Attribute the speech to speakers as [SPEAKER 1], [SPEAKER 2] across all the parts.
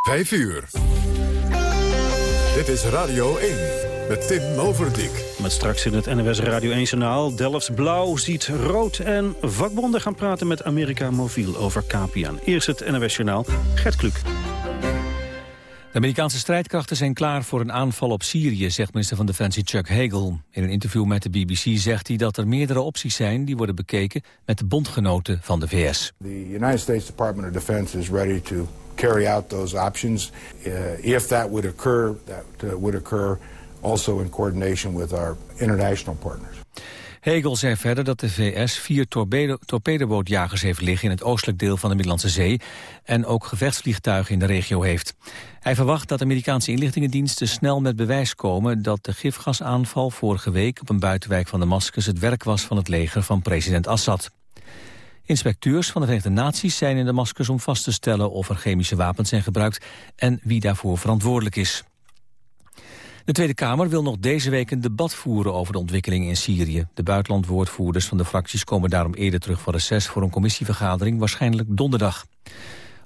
[SPEAKER 1] 5 uur. Dit is Radio 1 met Tim Overdijk.
[SPEAKER 2] Met straks in het NWS Radio 1-journaal. Delfts Blauw ziet rood en vakbonden gaan praten met Amerika Mobiel over Capian. Eerst het NWS-journaal. Gert Kluk.
[SPEAKER 3] De Amerikaanse strijdkrachten zijn klaar voor een aanval op Syrië, zegt minister van Defensie Chuck Hagel. In een interview met de BBC zegt hij dat er meerdere opties zijn die worden bekeken met de bondgenoten van de VS.
[SPEAKER 4] The United States Department of Defense is ready to carry out those options. Uh, if that would occur, that uh, would occur also in coordination with our international partners.
[SPEAKER 3] Hegel zei verder dat de VS vier torpedo torpedobootjagers heeft liggen in het oostelijk deel van de Middellandse Zee en ook gevechtsvliegtuigen in de regio heeft. Hij verwacht dat Amerikaanse inlichtingendiensten snel met bewijs komen dat de gifgasaanval vorige week op een buitenwijk van Damascus het werk was van het leger van president Assad. Inspecteurs van de Verenigde Naties zijn in Damascus om vast te stellen of er chemische wapens zijn gebruikt en wie daarvoor verantwoordelijk is. De Tweede Kamer wil nog deze week een debat voeren over de ontwikkelingen in Syrië. De buitenlandwoordvoerders van de fracties komen daarom eerder terug van reces voor een commissievergadering, waarschijnlijk donderdag.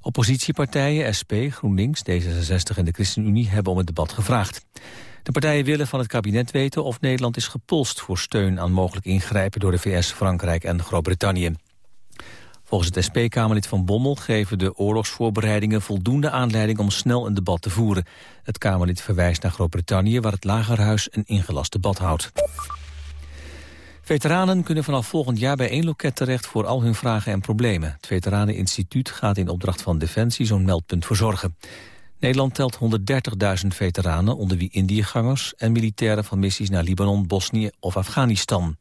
[SPEAKER 3] Oppositiepartijen SP, GroenLinks, D66 en de ChristenUnie hebben om het debat gevraagd. De partijen willen van het kabinet weten of Nederland is gepolst voor steun aan mogelijk ingrijpen door de VS, Frankrijk en Groot-Brittannië. Volgens het SP-Kamerlid van Bommel geven de oorlogsvoorbereidingen voldoende aanleiding om snel een debat te voeren. Het Kamerlid verwijst naar Groot-Brittannië waar het Lagerhuis een ingelast debat houdt. Veteranen kunnen vanaf volgend jaar bij één loket terecht voor al hun vragen en problemen. Het Veteraneninstituut gaat in opdracht van Defensie zo'n meldpunt verzorgen. Nederland telt 130.000 veteranen, onder wie Indiëgangers en militairen van missies naar Libanon, Bosnië of Afghanistan.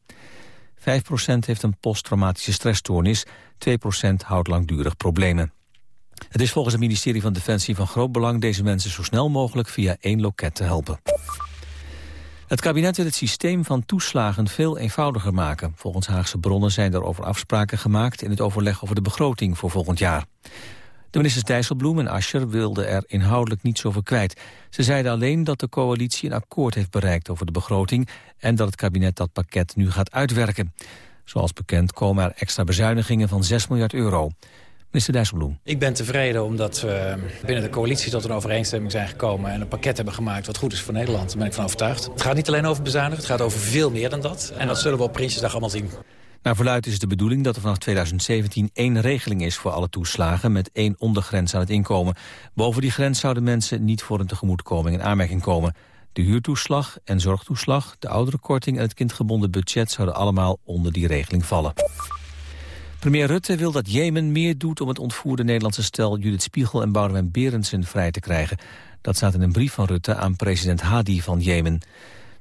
[SPEAKER 3] 5% heeft een posttraumatische stressstoornis, 2% houdt langdurig problemen. Het is volgens het ministerie van Defensie van groot belang deze mensen zo snel mogelijk via één loket te helpen. Het kabinet wil het systeem van toeslagen veel eenvoudiger maken. Volgens Haagse bronnen zijn er over afspraken gemaakt in het overleg over de begroting voor volgend jaar. De ministers Dijsselbloem en Ascher wilden er inhoudelijk niets over kwijt. Ze zeiden alleen dat de coalitie een akkoord heeft bereikt over de begroting... en dat het kabinet dat pakket nu gaat uitwerken. Zoals bekend komen er extra bezuinigingen van 6 miljard euro. Minister Dijsselbloem.
[SPEAKER 5] Ik ben tevreden omdat we binnen de coalitie tot een overeenstemming zijn gekomen... en een pakket hebben gemaakt wat goed is voor Nederland. Daar ben ik van overtuigd. Het gaat niet alleen over bezuinigen, het gaat over veel meer dan dat. En dat zullen we op Prinsjesdag allemaal zien.
[SPEAKER 3] Naar verluidt is het de bedoeling dat er vanaf 2017 één regeling is voor alle toeslagen met één ondergrens aan het inkomen. Boven die grens zouden mensen niet voor een tegemoetkoming in aanmerking komen. De huurtoeslag en zorgtoeslag, de ouderenkorting en het kindgebonden budget zouden allemaal onder die regeling vallen. Premier Rutte wil dat Jemen meer doet om het ontvoerde Nederlandse stel Judith Spiegel en Boudewijn Berendsen vrij te krijgen. Dat staat in een brief van Rutte aan president Hadi van Jemen.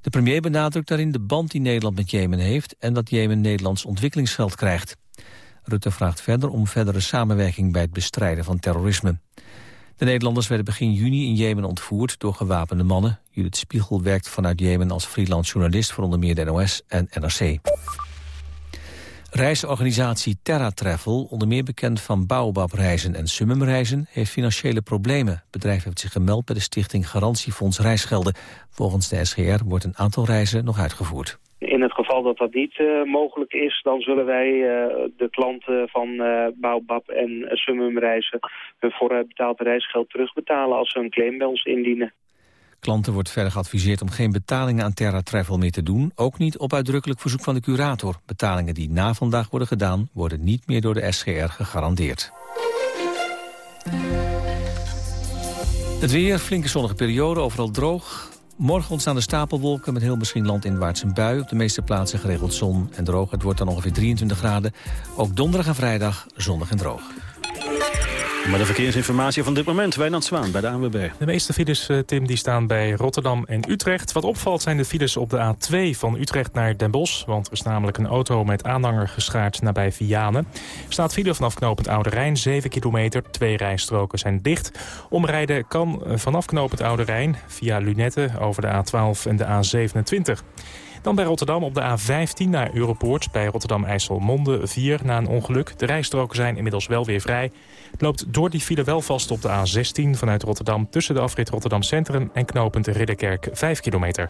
[SPEAKER 3] De premier benadrukt daarin de band die Nederland met Jemen heeft... en dat Jemen Nederlands ontwikkelingsgeld krijgt. Rutte vraagt verder om verdere samenwerking bij het bestrijden van terrorisme. De Nederlanders werden begin juni in Jemen ontvoerd door gewapende mannen. Judith Spiegel werkt vanuit Jemen als freelance journalist... voor onder meer de NOS en NRC. Reisorganisatie Terra Travel, onder meer bekend van Baobab Reizen en Summum Reizen, heeft financiële problemen. Het bedrijf heeft zich gemeld bij de stichting Garantiefonds Reisgelden. Volgens de SGR wordt een aantal reizen nog uitgevoerd.
[SPEAKER 6] In het geval dat dat niet uh, mogelijk is, dan zullen wij uh, de klanten van uh, Baobab en Summum Reizen hun vooruitbetaald reisgeld terugbetalen als ze een claim bij ons indienen.
[SPEAKER 3] Klanten wordt verder geadviseerd om geen betalingen aan Terra Travel meer te doen. Ook niet op uitdrukkelijk verzoek van de curator. Betalingen die na vandaag worden gedaan... worden niet meer door de SGR gegarandeerd. Het weer, flinke zonnige periode, overal droog. Morgen ontstaan de stapelwolken met heel misschien landinwaarts een bui. Op de meeste plaatsen geregeld zon en droog. Het wordt dan ongeveer 23 graden. Ook donderdag en vrijdag zonnig en droog.
[SPEAKER 2] Maar de verkeersinformatie van dit moment, Wijnand Zwaan bij de ANWB.
[SPEAKER 7] De meeste files, eh, Tim, die staan bij Rotterdam en Utrecht. Wat opvalt zijn de files op de A2 van Utrecht naar Den Bosch. Want er is namelijk een auto met aanhanger geschaard nabij Vianen. Staat file vanaf knooppunt Oude Rijn, 7 kilometer. Twee rijstroken zijn dicht. Omrijden kan eh, vanaf knooppunt Oude Rijn via Lunette over de A12 en de A27. Dan bij Rotterdam op de A15 naar Europoort bij Rotterdam-IJsselmonde 4 na een ongeluk. De rijstroken zijn inmiddels wel weer vrij. Het loopt door die file wel vast op de A16 vanuit Rotterdam... tussen de afrit Rotterdam Centrum en knooppunt Ridderkerk 5 kilometer.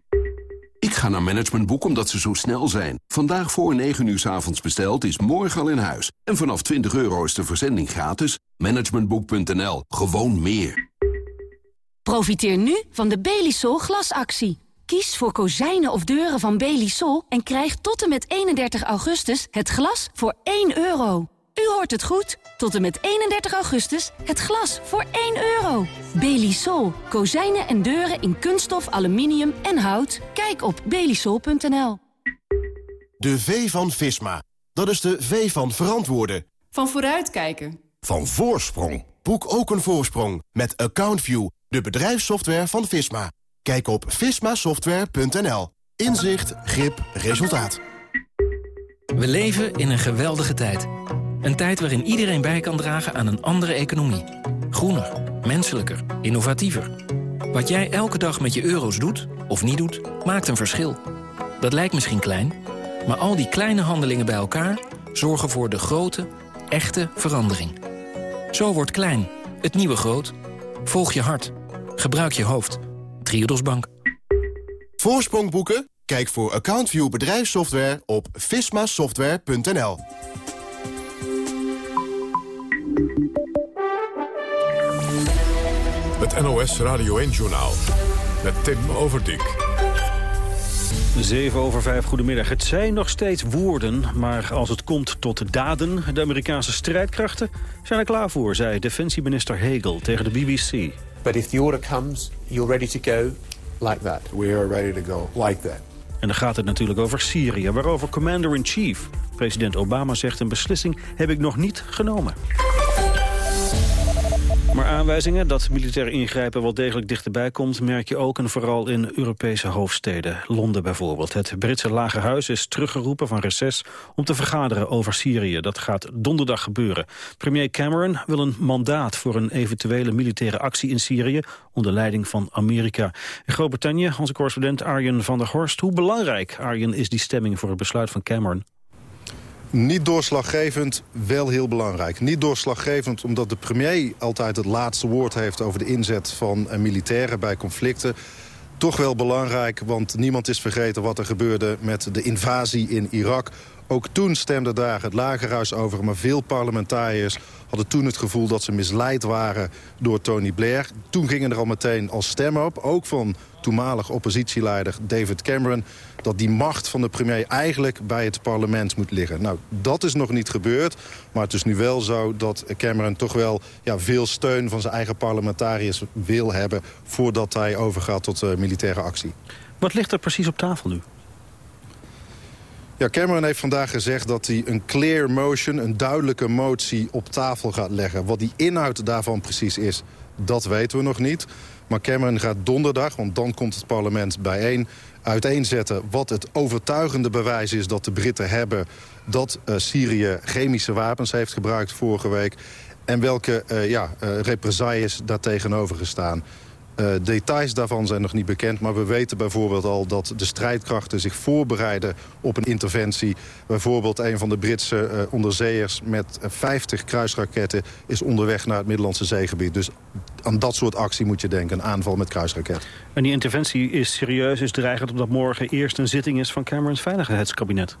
[SPEAKER 8] Ik ga naar Managementboek omdat ze zo snel zijn. Vandaag voor 9 uur s avonds besteld is morgen al in huis. En vanaf 20 euro is de verzending gratis. Managementboek.nl. Gewoon meer.
[SPEAKER 9] Profiteer nu van de Belisol glasactie. Kies voor kozijnen of deuren van Belisol en krijg tot en met 31 augustus het glas voor 1 euro. U hoort het goed. Tot en met 31 augustus het glas voor 1 euro. Belisol. Kozijnen en deuren in kunststof, aluminium en hout. Kijk op belisol.nl.
[SPEAKER 10] De V van Visma. Dat is de V van verantwoorden.
[SPEAKER 11] Van vooruitkijken.
[SPEAKER 10] Van voorsprong. Boek ook een voorsprong met AccountView, de bedrijfssoftware van Visma. Kijk op vismasoftware.nl. Inzicht, grip, resultaat.
[SPEAKER 12] We leven in een geweldige tijd. Een tijd waarin iedereen bij kan dragen aan een andere economie. Groener, menselijker, innovatiever. Wat jij elke dag met je euro's doet, of niet doet, maakt een verschil. Dat lijkt misschien klein, maar al die kleine handelingen bij elkaar... zorgen voor de grote, echte verandering. Zo wordt klein, het nieuwe groot. Volg je hart. Gebruik je hoofd. Triodos Bank.
[SPEAKER 10] Voorsprong boeken? Kijk voor AccountView bedrijfssoftware op vismasoftware.nl.
[SPEAKER 13] Het NOS Radio 1-journaal met Tim Overdijk.
[SPEAKER 2] 7 over 5, goedemiddag. Het zijn nog steeds woorden, maar als het komt tot daden... de Amerikaanse strijdkrachten zijn er klaar voor, zei defensieminister Hagel tegen de BBC.
[SPEAKER 14] But if the order comes, you're ready to go like that.
[SPEAKER 4] We are ready to go like that.
[SPEAKER 2] En dan gaat het natuurlijk over Syrië, waarover Commander-in-Chief... president Obama zegt een beslissing heb ik nog niet genomen. Maar aanwijzingen dat militair ingrijpen wel degelijk dichterbij komt... merk je ook en vooral in Europese hoofdsteden. Londen bijvoorbeeld. Het Britse Lagerhuis is teruggeroepen van reces... om te vergaderen over Syrië. Dat gaat donderdag gebeuren. Premier Cameron wil een mandaat voor een eventuele militaire actie in Syrië... onder leiding van Amerika. In Groot-Brittannië, onze correspondent Arjen van der Horst. Hoe belangrijk, Arjen, is die stemming voor het besluit van Cameron?
[SPEAKER 15] Niet doorslaggevend, wel heel belangrijk. Niet doorslaggevend omdat de premier altijd het laatste woord heeft... over de inzet van militairen bij conflicten. Toch wel belangrijk, want niemand is vergeten wat er gebeurde... met de invasie in Irak. Ook toen stemde daar het lagerhuis over, maar veel parlementariërs hadden toen het gevoel dat ze misleid waren door Tony Blair. Toen gingen er al meteen als stem op, ook van toenmalig oppositieleider David Cameron... dat die macht van de premier eigenlijk bij het parlement moet liggen. Nou, dat is nog niet gebeurd, maar het is nu wel zo dat Cameron toch wel ja, veel steun van zijn eigen parlementariërs wil hebben... voordat hij overgaat tot uh, militaire actie.
[SPEAKER 2] Wat ligt er precies op tafel nu?
[SPEAKER 15] Ja, Cameron heeft vandaag gezegd dat hij een clear motion, een duidelijke motie op tafel gaat leggen. Wat die inhoud daarvan precies is, dat weten we nog niet. Maar Cameron gaat donderdag, want dan komt het parlement bijeen... uiteenzetten wat het overtuigende bewijs is dat de Britten hebben... dat uh, Syrië chemische wapens heeft gebruikt vorige week... en welke uh, ja, uh, represailles daar tegenover gestaan. Uh, details daarvan zijn nog niet bekend, maar we weten bijvoorbeeld al dat de strijdkrachten zich voorbereiden op een interventie. Bijvoorbeeld een van de Britse uh, onderzeeërs met 50 kruisraketten is onderweg naar het Middellandse zeegebied. Dus aan dat soort actie moet je denken, een aanval met kruisraket.
[SPEAKER 2] En die interventie is serieus, is dreigend omdat morgen eerst een zitting is van Camerons veiligheidskabinet.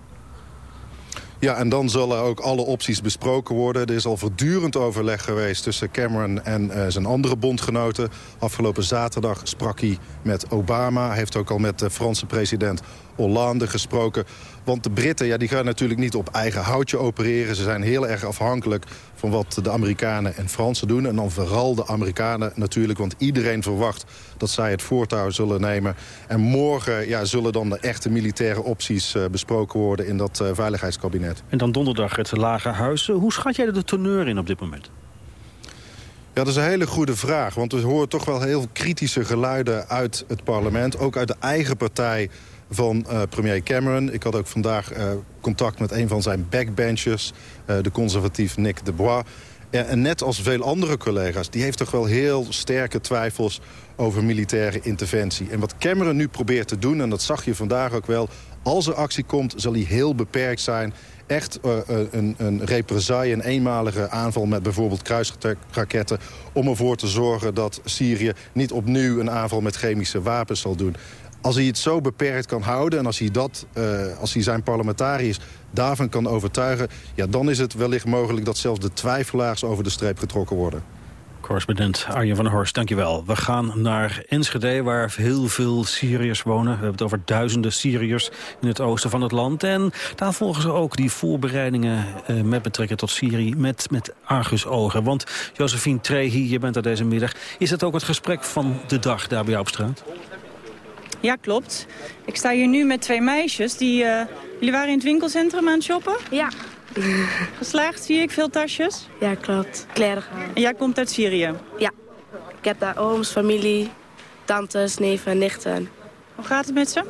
[SPEAKER 15] Ja, en dan zullen ook alle opties besproken worden. Er is al voortdurend overleg geweest tussen Cameron en uh, zijn andere bondgenoten. Afgelopen zaterdag sprak hij met Obama. Heeft ook al met de Franse president Hollande gesproken. Want de Britten ja, die gaan natuurlijk niet op eigen houtje opereren. Ze zijn heel erg afhankelijk van wat de Amerikanen en Fransen doen. En dan vooral de Amerikanen natuurlijk. Want iedereen verwacht dat zij het voortouw zullen nemen. En morgen ja, zullen dan de echte militaire opties uh, besproken worden in dat uh, veiligheidskabinet.
[SPEAKER 2] En dan donderdag het Lagerhuis. Hoe schat jij de teneur in op dit moment?
[SPEAKER 15] Ja, dat is een hele goede vraag. Want we horen toch wel heel kritische geluiden uit het parlement. Ook uit de eigen partij van premier Cameron. Ik had ook vandaag contact met een van zijn backbenchers, de conservatief Nick de Bois. En net als veel andere collega's, die heeft toch wel heel sterke twijfels over militaire interventie. En wat Cameron nu probeert te doen, en dat zag je vandaag ook wel... als er actie komt, zal die heel beperkt zijn echt een, een represaille, een eenmalige aanval met bijvoorbeeld kruisraketten... om ervoor te zorgen dat Syrië niet opnieuw een aanval met chemische wapens zal doen. Als hij het zo beperkt kan houden en als hij, dat, uh, als hij zijn parlementariërs daarvan kan overtuigen... Ja, dan is het wellicht mogelijk dat zelfs de twijfelaars over de streep getrokken worden.
[SPEAKER 2] Correspondent Arjen van der Horst, dankjewel. We gaan naar Enschede, waar heel veel Syriërs wonen. We hebben het over duizenden Syriërs in het oosten van het land. En daar volgen ze ook die voorbereidingen eh, met betrekking tot Syrië met, met argusogen. Want Josephine Trehi, je bent er deze middag. Is dat ook het gesprek van de dag daar bij jou op straat?
[SPEAKER 16] Ja, klopt. Ik sta hier nu met twee meisjes. Die, uh, jullie waren in het winkelcentrum aan het shoppen?
[SPEAKER 17] Ja.
[SPEAKER 16] Geslaagd zie ik, veel tasjes?
[SPEAKER 17] Ja, klopt. Kleren.
[SPEAKER 16] En jij komt uit Syrië?
[SPEAKER 17] Ja. Ik heb daar ooms, familie, tantes, neven en nichten.
[SPEAKER 16] Hoe gaat het met ze?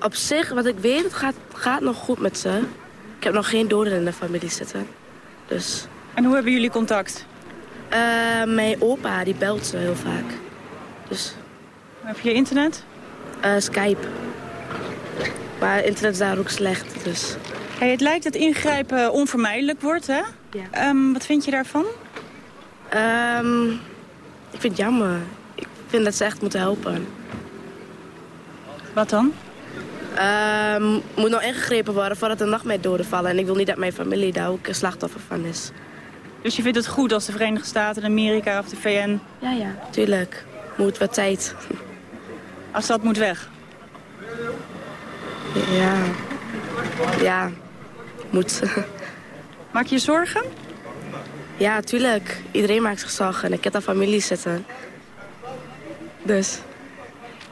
[SPEAKER 17] Op zich, wat ik weet, het gaat, gaat nog goed met ze. Ik heb nog geen doden in de familie zitten. Dus...
[SPEAKER 16] En hoe hebben jullie contact?
[SPEAKER 17] Uh, mijn opa, die belt ze heel vaak. Dus...
[SPEAKER 16] Heb je internet?
[SPEAKER 17] Uh, Skype. Maar internet is daar ook slecht, dus...
[SPEAKER 16] Hey, het lijkt dat ingrijpen onvermijdelijk wordt, hè?
[SPEAKER 17] Ja.
[SPEAKER 16] Um, wat vind je daarvan?
[SPEAKER 17] Um, ik vind het jammer. Ik vind dat ze echt moeten helpen.
[SPEAKER 16] Wat dan?
[SPEAKER 17] Um, moet nog ingegrepen worden voordat er nog meer doden vallen. En ik wil niet dat mijn familie daar ook een slachtoffer van is.
[SPEAKER 16] Dus je vindt het goed als de Verenigde Staten, Amerika of de VN...
[SPEAKER 17] Ja, ja, tuurlijk. Moet wat tijd.
[SPEAKER 16] Als dat moet weg?
[SPEAKER 17] Ja. Ja, moet.
[SPEAKER 16] Maak je zorgen?
[SPEAKER 17] Ja, tuurlijk. Iedereen maakt zich zorgen. En ik heb daar familie zitten. Dus.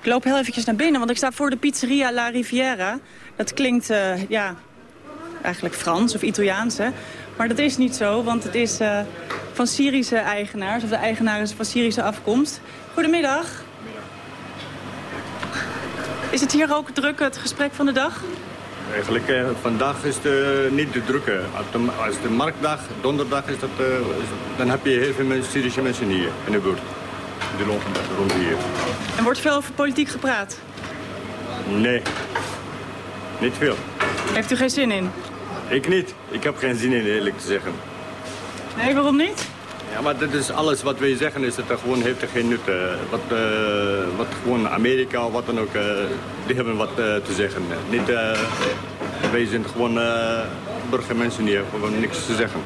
[SPEAKER 16] Ik loop heel eventjes naar binnen, want ik sta voor de pizzeria La Riviera. Dat klinkt, uh, ja, eigenlijk Frans of Italiaans, hè. Maar dat is niet zo, want het is uh, van Syrische eigenaars... of de eigenaar is van Syrische afkomst. Goedemiddag. Is het hier ook druk, het gesprek van de dag?
[SPEAKER 18] Eigenlijk eh, vandaag is het uh, niet de drukke. Als de, marktdag, donderdag, is dat, uh, dan heb je heel veel Syrische mensen hier in de buurt. Die lopen rond hier.
[SPEAKER 16] En wordt veel over politiek gepraat?
[SPEAKER 18] Nee, niet veel.
[SPEAKER 16] Heeft u geen zin in?
[SPEAKER 18] Ik niet. Ik heb geen zin in, eerlijk te zeggen.
[SPEAKER 16] Nee, waarom niet?
[SPEAKER 18] Ja, maar dit is alles wat wij zeggen, is het gewoon, heeft er geen nut. Uh, wat, uh, wat gewoon Amerika of wat dan ook, uh, die hebben wat te zeggen. Niet, wij zijn gewoon burgermensen hier, gewoon niks te zeggen.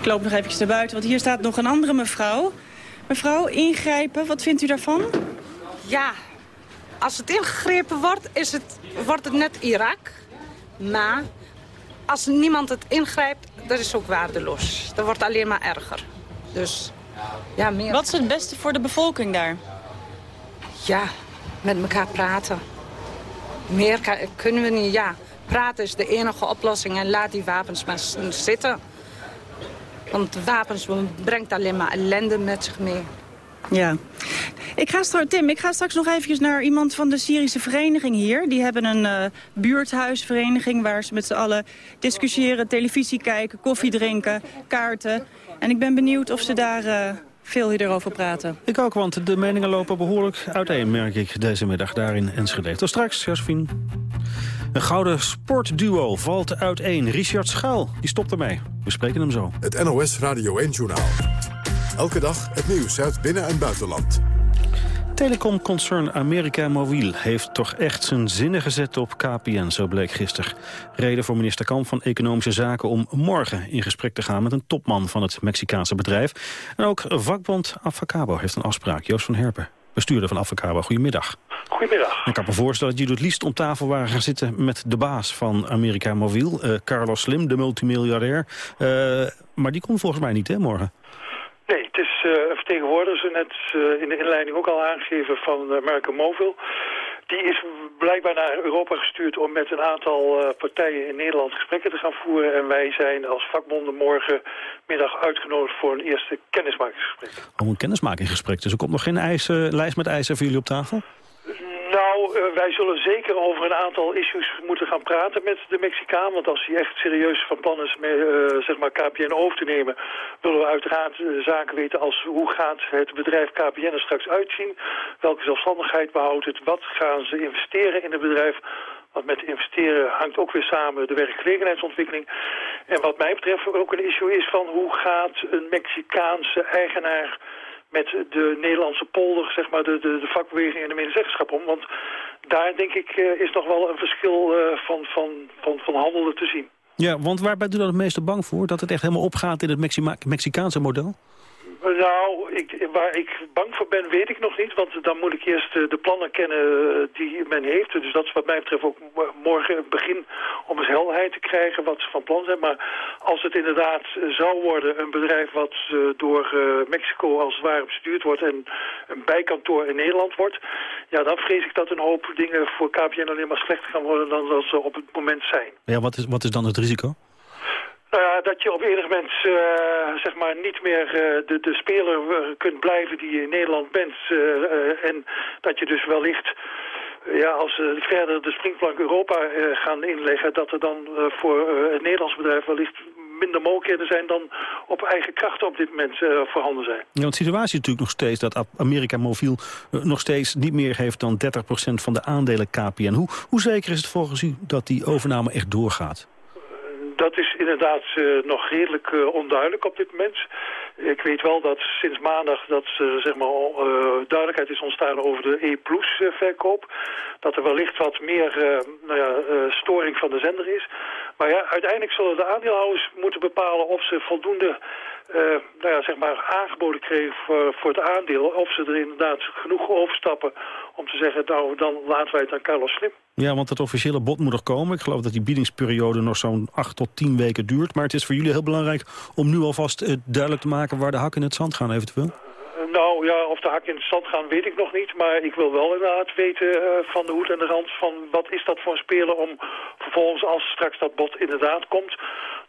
[SPEAKER 16] Ik loop nog eventjes naar buiten, want hier staat nog een andere mevrouw. Mevrouw, ingrijpen, wat vindt u daarvan?
[SPEAKER 19] Ja, als het ingegrepen wordt, is het, wordt het net Irak. Maar als niemand het ingrijpt, dat is ook waardeloos. Dat wordt alleen maar erger. Dus, ja, meer...
[SPEAKER 16] Wat is het beste voor de bevolking daar?
[SPEAKER 19] Ja, met elkaar praten. Meer kan, kunnen we niet, ja. Praten is de enige oplossing en laat die wapens maar zitten. Want wapens brengt alleen maar ellende met zich mee.
[SPEAKER 16] Ja. Ik ga straks, Tim, ik ga straks nog even naar iemand van de Syrische vereniging hier. Die hebben een uh, buurthuisvereniging waar ze met z'n allen discussiëren, televisie kijken, koffie drinken, kaarten. En ik ben benieuwd of ze daar uh, veel hierover praten.
[SPEAKER 2] Ik ook, want de meningen lopen behoorlijk uiteen, merk ik deze middag daar in Enschede. Tot straks, Josephine. Een gouden sportduo valt uiteen. Richard Schuil, die stopt ermee. We spreken hem zo.
[SPEAKER 1] Het NOS Radio 1-journaal. Elke dag het nieuws uit binnen- en buitenland.
[SPEAKER 2] Telecomconcern America Mobiel heeft toch echt zijn zinnen gezet op KPN, zo bleek gisteren. Reden voor minister Kamp van Economische Zaken om morgen in gesprek te gaan met een topman van het Mexicaanse bedrijf. En ook vakbond Avacabo heeft een afspraak. Joost van Herpen, bestuurder van Avacabo. Goedemiddag.
[SPEAKER 20] Goedemiddag.
[SPEAKER 2] Ik kan me voorstellen dat jullie het liefst om tafel waren gaan zitten met de baas van America Mobiel, uh, Carlos Slim, de multimiljardair. Uh, maar die komt volgens mij niet, hè, morgen?
[SPEAKER 20] Nee, het is een vertegenwoordiger, zo net uh, in de inleiding ook al aangegeven van uh, American Mobile. Die is blijkbaar naar Europa gestuurd om met een aantal partijen in Nederland gesprekken te gaan voeren. En wij zijn als vakbonden morgenmiddag uitgenodigd voor een eerste kennismakingsgesprek.
[SPEAKER 2] Oh, een kennismakingsgesprek. Dus er komt nog geen eisen, lijst met eisen voor jullie op tafel?
[SPEAKER 20] Eh, wij zullen zeker over een aantal issues moeten gaan praten met de Mexicaan. Want als hij echt serieus van plan is met uh, zeg maar KPN over te nemen... willen we uiteraard zaken weten als hoe gaat het bedrijf KPN er straks uitzien? Welke zelfstandigheid behoudt het? Wat gaan ze investeren in het bedrijf? Want met investeren hangt ook weer samen de werkgelegenheidsontwikkeling. En wat mij betreft ook een issue is van hoe gaat een Mexicaanse eigenaar met de Nederlandse polder, zeg maar, de, de, de vakbeweging en de medezeggenschap om. Want daar, denk ik, eh, is nog wel een verschil uh, van, van, van, van handelen te zien.
[SPEAKER 2] Ja, want waar bent u dan het meeste bang voor? Dat het echt helemaal opgaat in het Mexicaanse model?
[SPEAKER 20] Nou, ik, waar ik bang voor ben, weet ik nog niet. Want dan moet ik eerst de plannen kennen eh, die men heeft. Dus dat is wat mij betreft ook morgen het begin om eens helderheid te krijgen wat ze van plan zijn. Maar als het inderdaad zou worden een bedrijf wat eh, door eh, Mexico als het ware bestuurd wordt en een bijkantoor in Nederland wordt. Ja, dan vrees ik dat een hoop dingen voor KPN alleen maar slechter gaan worden dan dat ze op het moment zijn.
[SPEAKER 2] Ja, wat is, wat is dan het risico?
[SPEAKER 20] Nou dat je op enig moment uh, zeg maar niet meer uh, de, de speler uh, kunt blijven die je in Nederland bent. en dat je dus wellicht, ja, als ze verder de springplank Europa gaan inleggen... dat er dan voor het Nederlands bedrijf wellicht minder mogelijkheden zijn dan op eigen krachten op dit moment voorhanden zijn.
[SPEAKER 2] Ja, want de situatie is natuurlijk nog steeds dat Amerika Mobiel nog steeds niet meer heeft dan 30% van de aandelen KPN. Hoe, hoe zeker is het volgens u dat die overname echt doorgaat?
[SPEAKER 20] Inderdaad uh, nog redelijk uh, onduidelijk op dit moment. Ik weet wel dat sinds maandag dat uh, zeg maar, duidelijkheid is ontstaan over de E-Plus verkoop. Dat er wellicht wat meer nou ja, storing van de zender is. Maar ja, uiteindelijk zullen de aandeelhouders moeten bepalen of ze voldoende nou ja, zeg maar aangeboden kregen voor, voor het aandeel. Of ze er inderdaad genoeg overstappen om te zeggen, nou dan laten wij het aan Carlos Slim.
[SPEAKER 2] Ja, want het officiële bod moet nog komen. Ik geloof dat die biedingsperiode nog zo'n acht tot tien weken duurt. Maar het is voor jullie heel belangrijk om nu alvast uh, duidelijk te maken... waar de hakken in het zand gaan eventueel.
[SPEAKER 20] Uh, nou ja, of de hakken in het zand gaan weet ik nog niet. Maar ik wil wel inderdaad weten uh, van de hoed en de rand van wat is dat voor een speler... om vervolgens als straks dat bod inderdaad komt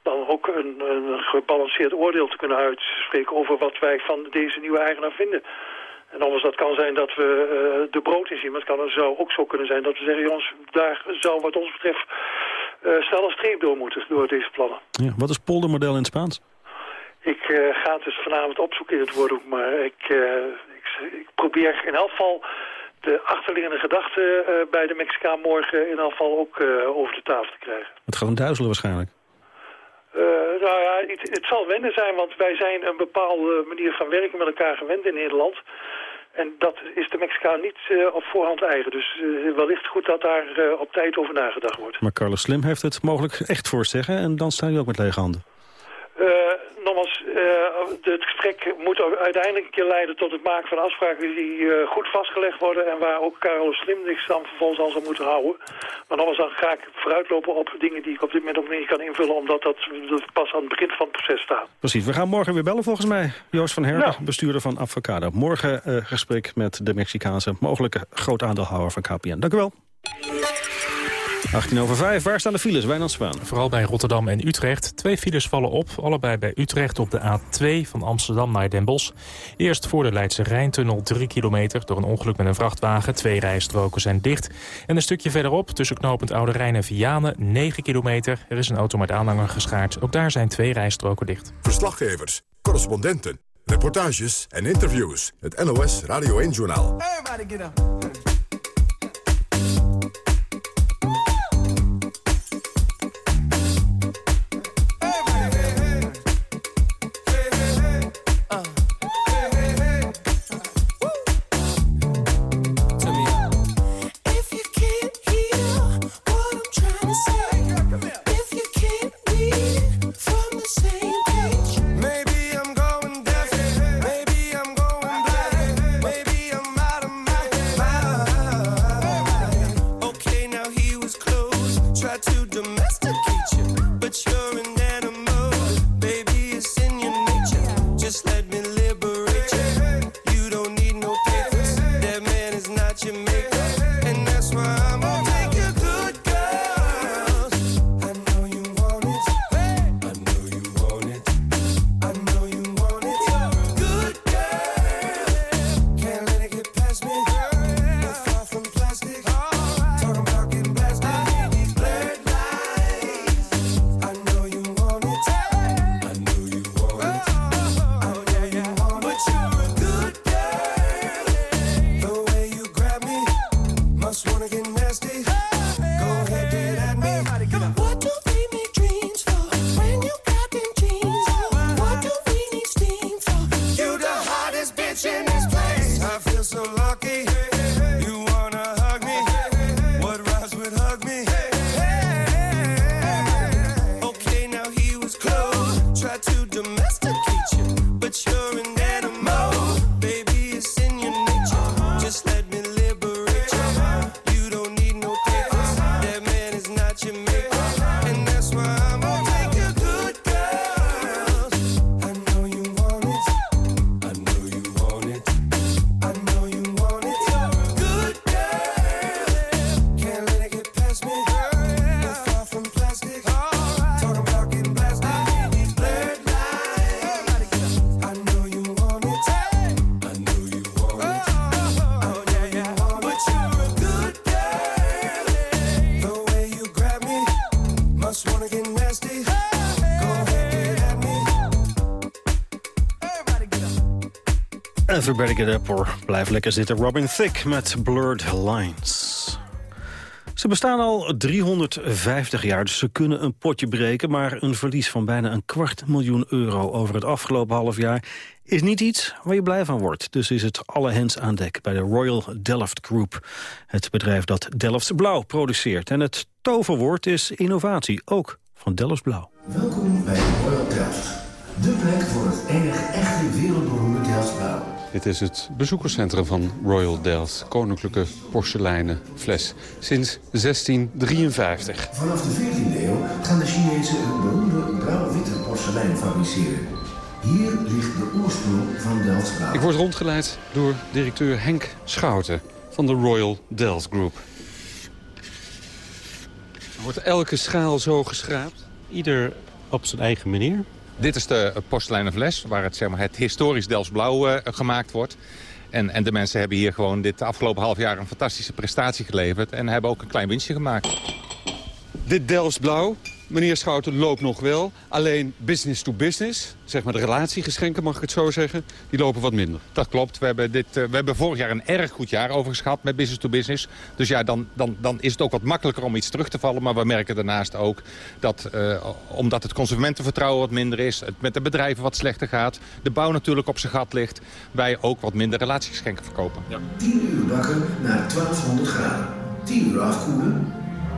[SPEAKER 20] dan ook een, een gebalanceerd oordeel te kunnen uitspreken over wat wij van deze nieuwe eigenaar vinden. En anders dat kan zijn dat we uh, de brood in zien. Maar het kan, zou ook zo kunnen zijn dat we zeggen... jongens, daar zou wat ons betreft uh, snel een streep door moeten door deze plannen.
[SPEAKER 2] Ja, wat is poldermodel in het Spaans?
[SPEAKER 20] Ik uh, ga het dus vanavond opzoeken in het woordboek. Maar ik, ik, ik, probeer in elk geval de achterliggende gedachten bij de Mexicaan morgen... in elk geval ook over de tafel te krijgen.
[SPEAKER 2] Het gaat om duizelen waarschijnlijk.
[SPEAKER 20] Uh, nou ja, het, zal wennen zijn, want wij zijn een bepaalde manier van werken met elkaar gewend in Nederland. En dat is de Mexicaan niet uh, op voorhand eigen. Dus uh, wellicht goed dat daar op tijd over nagedacht wordt.
[SPEAKER 2] Maar Carlos Slim heeft het mogelijk echt voor zeggen en dan staan jullie ook met lege handen.
[SPEAKER 20] Uh, nogmaals, uh, het gesprek moet uiteindelijk een keer leiden tot het maken van afspraken die uh, goed vastgelegd worden en waar ook Karel Slim zich dan vervolgens aan zal moeten houden. Maar nogmaals, dan ga ik vooruitlopen op dingen die ik op dit moment nog niet kan invullen, omdat dat, dat, pas aan het begin van het proces staat.
[SPEAKER 2] Precies, we gaan morgen weer bellen volgens mij. Joost van Herden, ja. bestuurder van Avocado. Morgen gesprek met de Mexicaanse mogelijke groot aandeelhouder van KPN. Dank u wel. 18 over 5, waar staan de files? Wijnand Spaan.
[SPEAKER 7] Vooral bij Rotterdam en Utrecht. Twee files vallen op, allebei bij Utrecht op de A2 van Amsterdam naar Den Bosch. Eerst voor de Leidse Rijntunnel 3 kilometer door een ongeluk met een vrachtwagen. Twee rijstroken zijn dicht. En een stukje verderop, tussen knooppunt Oude Rijn en Vianen, 9 kilometer. Er is een auto met aanhanger geschaard. Ook daar zijn twee rijstroken dicht.
[SPEAKER 1] Verslaggevers, correspondenten, reportages en interviews. Het NOS Radio 1-journaal. Everybody get up.
[SPEAKER 21] Everybody get up.
[SPEAKER 2] Blijf lekker zitten. Robin Thicke met Blurred Lines. Ze bestaan al 350 jaar, dus ze kunnen een potje breken... maar een verlies van bijna een kwart miljoen euro over het afgelopen half jaar... is niet iets waar je blij van wordt. Dus is het alle hens aan dek bij de Royal Delft Group. Het bedrijf dat Delfts Blauw produceert. En het toverwoord is innovatie, ook van Delfts Blauw.
[SPEAKER 8] Welkom bij Royal Delft. De plek voor het enige echte wereldberoemde.
[SPEAKER 22] Dit is het bezoekerscentrum van Royal Delft. Koninklijke porseleinen fles. Sinds 1653.
[SPEAKER 8] Vanaf de 14e eeuw gaan de Chinezen een beroemde blauw-witte porselein fabriceren. Hier ligt de oorsprong van Delfts.
[SPEAKER 22] Ik word rondgeleid door directeur Henk Schouten van de Royal Delft Group. Wordt elke schaal zo geschraapt?
[SPEAKER 23] Ieder op zijn eigen manier. Dit is de porseleinen fles waar het, zeg maar, het historisch Delfts Blauw uh, gemaakt wordt. En, en de mensen hebben hier gewoon dit afgelopen half jaar een fantastische prestatie geleverd. En hebben ook een klein winstje gemaakt.
[SPEAKER 22] Dit Delfts Blauw, meneer Schouten, loopt nog wel. Alleen business to business, zeg maar de relatiegeschenken, mag ik het zo zeggen, die lopen wat minder.
[SPEAKER 23] Dat klopt. We hebben, dit, uh, we hebben vorig jaar een erg goed jaar overigens gehad met business to business. Dus ja, dan, dan, dan is het ook wat makkelijker om iets terug te vallen. Maar we merken daarnaast ook dat, uh, omdat het consumentenvertrouwen wat minder is... het met de bedrijven wat slechter gaat, de bouw natuurlijk op zijn gat ligt... wij ook wat minder relatiegeschenken verkopen. Ja.
[SPEAKER 8] 10 uur bakken naar 1200 graden. 10 uur afkoelen,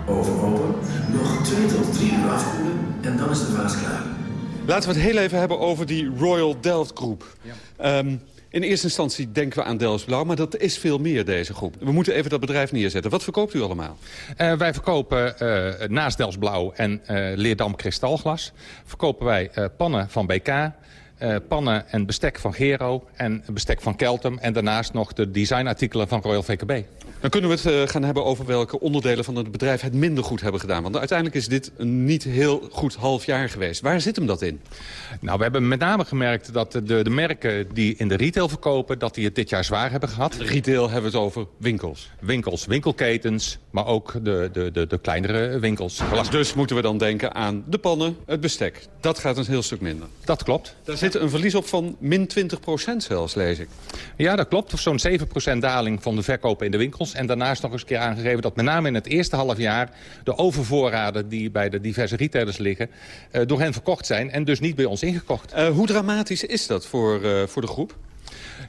[SPEAKER 8] oven open, nog 2 tot 3 uur afkoelen en dan is de vaas klaar.
[SPEAKER 22] Laten we het heel even hebben over die Royal Delft Groep. Ja. Um, in eerste instantie denken we aan Delfts Blauw, maar dat is veel meer, deze groep. We moeten even dat bedrijf neerzetten. Wat verkoopt u allemaal?
[SPEAKER 23] Uh, wij verkopen uh, naast Delfts Blauw en uh, Leerdam kristalglas... verkopen wij pannen van BK, uh, pannen en bestek van Gero en bestek van Keltum... en daarnaast nog de designartikelen van Royal VKB.
[SPEAKER 22] Dan kunnen we het uh, gaan hebben over welke onderdelen van het bedrijf het minder goed hebben gedaan. Want uiteindelijk is dit een niet heel goed half jaar geweest. Waar zit hem dat in?
[SPEAKER 23] Nou, we hebben met name gemerkt dat de, de merken die in de retail verkopen... dat die het dit jaar zwaar hebben gehad.
[SPEAKER 22] Retail hebben we het over winkels?
[SPEAKER 23] Winkels, winkelketens, maar ook de, de, de, de kleinere winkels.
[SPEAKER 22] Dus moeten we dan denken aan de pannen, het bestek. Dat gaat een heel stuk minder.
[SPEAKER 23] Dat klopt.
[SPEAKER 22] Daar zit een verlies op van min 20 procent zelfs, lees ik.
[SPEAKER 23] Ja, dat klopt. Zo'n 7 procent daling van de verkopen in de winkels. En daarnaast nog eens een keer aangegeven dat met name in het eerste half jaar... de overvoorraden die bij de diverse retailers liggen... Uh, door hen verkocht zijn en dus niet bij ons ingekocht.
[SPEAKER 22] Uh, hoe dramatisch is dat voor, uh, voor de groep?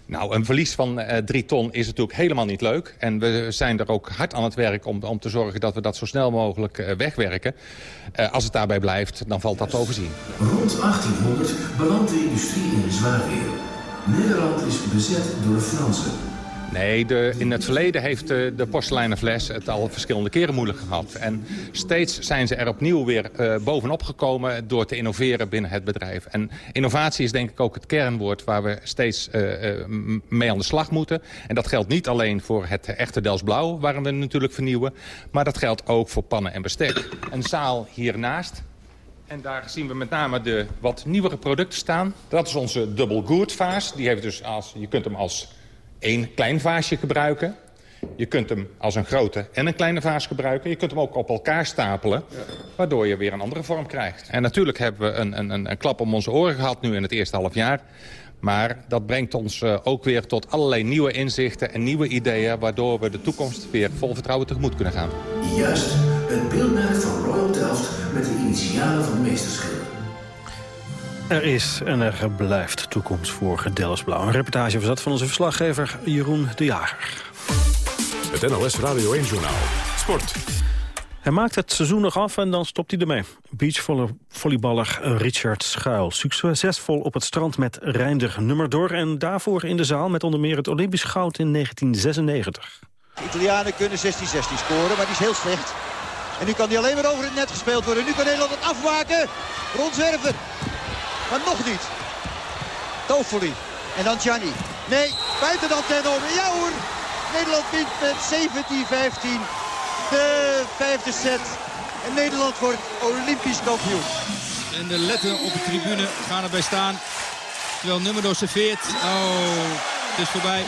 [SPEAKER 23] Nou, een verlies van uh, drie ton is natuurlijk helemaal niet leuk. En we zijn er ook hard aan het werk om, om te zorgen dat we dat zo snel mogelijk uh, wegwerken. Uh, als het daarbij blijft, dan valt dat te overzien.
[SPEAKER 8] Rond 1800 belandt de industrie in de zwaarweer. Nederland is bezet door de Fransen.
[SPEAKER 23] Nee, de, in het verleden heeft de, de porseleinen fles het al verschillende keren moeilijk gehad. En steeds zijn ze er opnieuw weer uh, bovenop gekomen door te innoveren binnen het bedrijf. En innovatie is denk ik ook het kernwoord waar we steeds uh, uh, mee aan de slag moeten. En dat geldt niet alleen voor het echte Dels Blauw, waar we natuurlijk vernieuwen. Maar dat geldt ook voor pannen en bestek. Een zaal hiernaast. En daar zien we met name de wat nieuwere producten staan. Dat is onze Double Good vaas. Die heeft dus als, je kunt hem als één klein vaasje gebruiken. Je kunt hem als een grote en een kleine vaas gebruiken. Je kunt hem ook op elkaar stapelen, waardoor je weer een andere vorm krijgt. En natuurlijk hebben we een, een, een klap om onze oren gehad nu in het eerste half jaar. Maar dat brengt ons uh, ook weer tot allerlei nieuwe inzichten en nieuwe ideeën... waardoor we de toekomst weer vol vertrouwen tegemoet kunnen gaan.
[SPEAKER 8] Juist, het beeldmerk van Royal Delft met de initialen van meesterschilder.
[SPEAKER 2] Er is en er blijft toekomst voor Delftsblauw. Een reportage was dat van onze verslaggever Jeroen de Jager.
[SPEAKER 1] Het NOS Radio 1-journaal. Sport.
[SPEAKER 2] Hij maakt het seizoen nog af en dan stopt hij ermee. Beachvolleyballer Richard Schuil. Succesvol op het strand met Reinder Nummerdor... en daarvoor in de zaal met onder meer het Olympisch goud in 1996.
[SPEAKER 24] De Italianen kunnen 16-16 scoren, maar die is heel slecht. En nu kan die alleen maar over het net gespeeld worden. Nu kan Nederland het afmaken. Rondzwerven. Maar nog niet. Toffoli. En dan Gianni. Nee, buiten de antenne om. Ja hoor. Nederland wint met 17-15 de vijfde set. En Nederland wordt Olympisch kampioen.
[SPEAKER 25] En de letten op de tribune gaan erbij staan. Terwijl Nummerdo serveert. Oh, het is voorbij.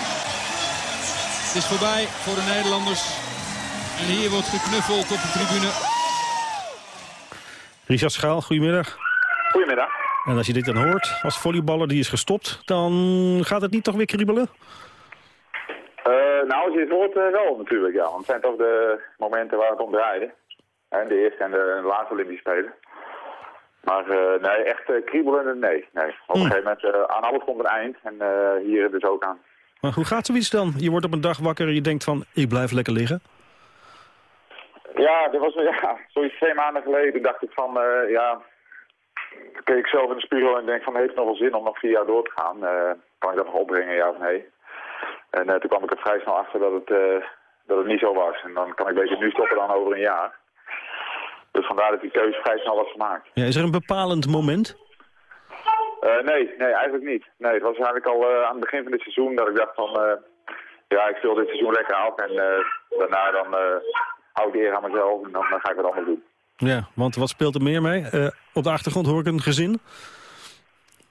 [SPEAKER 25] Het is voorbij voor de Nederlanders. En hier wordt geknuffeld op de tribune.
[SPEAKER 2] Richard Schaal, goedemiddag.
[SPEAKER 26] Goedemiddag.
[SPEAKER 2] En als je dit dan hoort, als volleyballer die is gestopt... dan gaat het niet toch weer kriebelen?
[SPEAKER 26] Eh, nou, als je het hoort eh, wel natuurlijk, ja. Want het zijn toch de momenten waar het om draaide. En de eerste en de, en de laatste Olympische Spelen. Maar eh, nee, echt kriebelende, nee. nee. Op een gegeven moment, aan alles komt een eind. En hier dus ook aan.
[SPEAKER 2] Maar hoe gaat zoiets dan? Je wordt op een dag wakker en je denkt van, ik blijf lekker liggen.
[SPEAKER 26] Ja, dat was ja, zoiets twee maanden geleden. dacht ik van, ja... Toen keek ik zelf in de spiegel en denk van, heeft het nog wel zin om nog vier jaar door te gaan? kan ik dat nog opbrengen, ja of nee? En toen kwam ik er vrij snel achter dat het, dat het niet zo was. En dan kan ik beter nu stoppen dan over een jaar. Dus vandaar dat die keuze vrij snel was gemaakt.
[SPEAKER 2] Ja, is er een bepalend moment?
[SPEAKER 26] Nee, nee, eigenlijk niet. Nee, het was eigenlijk al aan het begin van dit seizoen dat ik dacht van... Ja, ik speel dit seizoen lekker af en daarna dan hou ik eer aan mezelf en dan ga ik wat anders doen.
[SPEAKER 2] Ja, want wat speelt er meer mee? op de achtergrond hoor ik een gezin?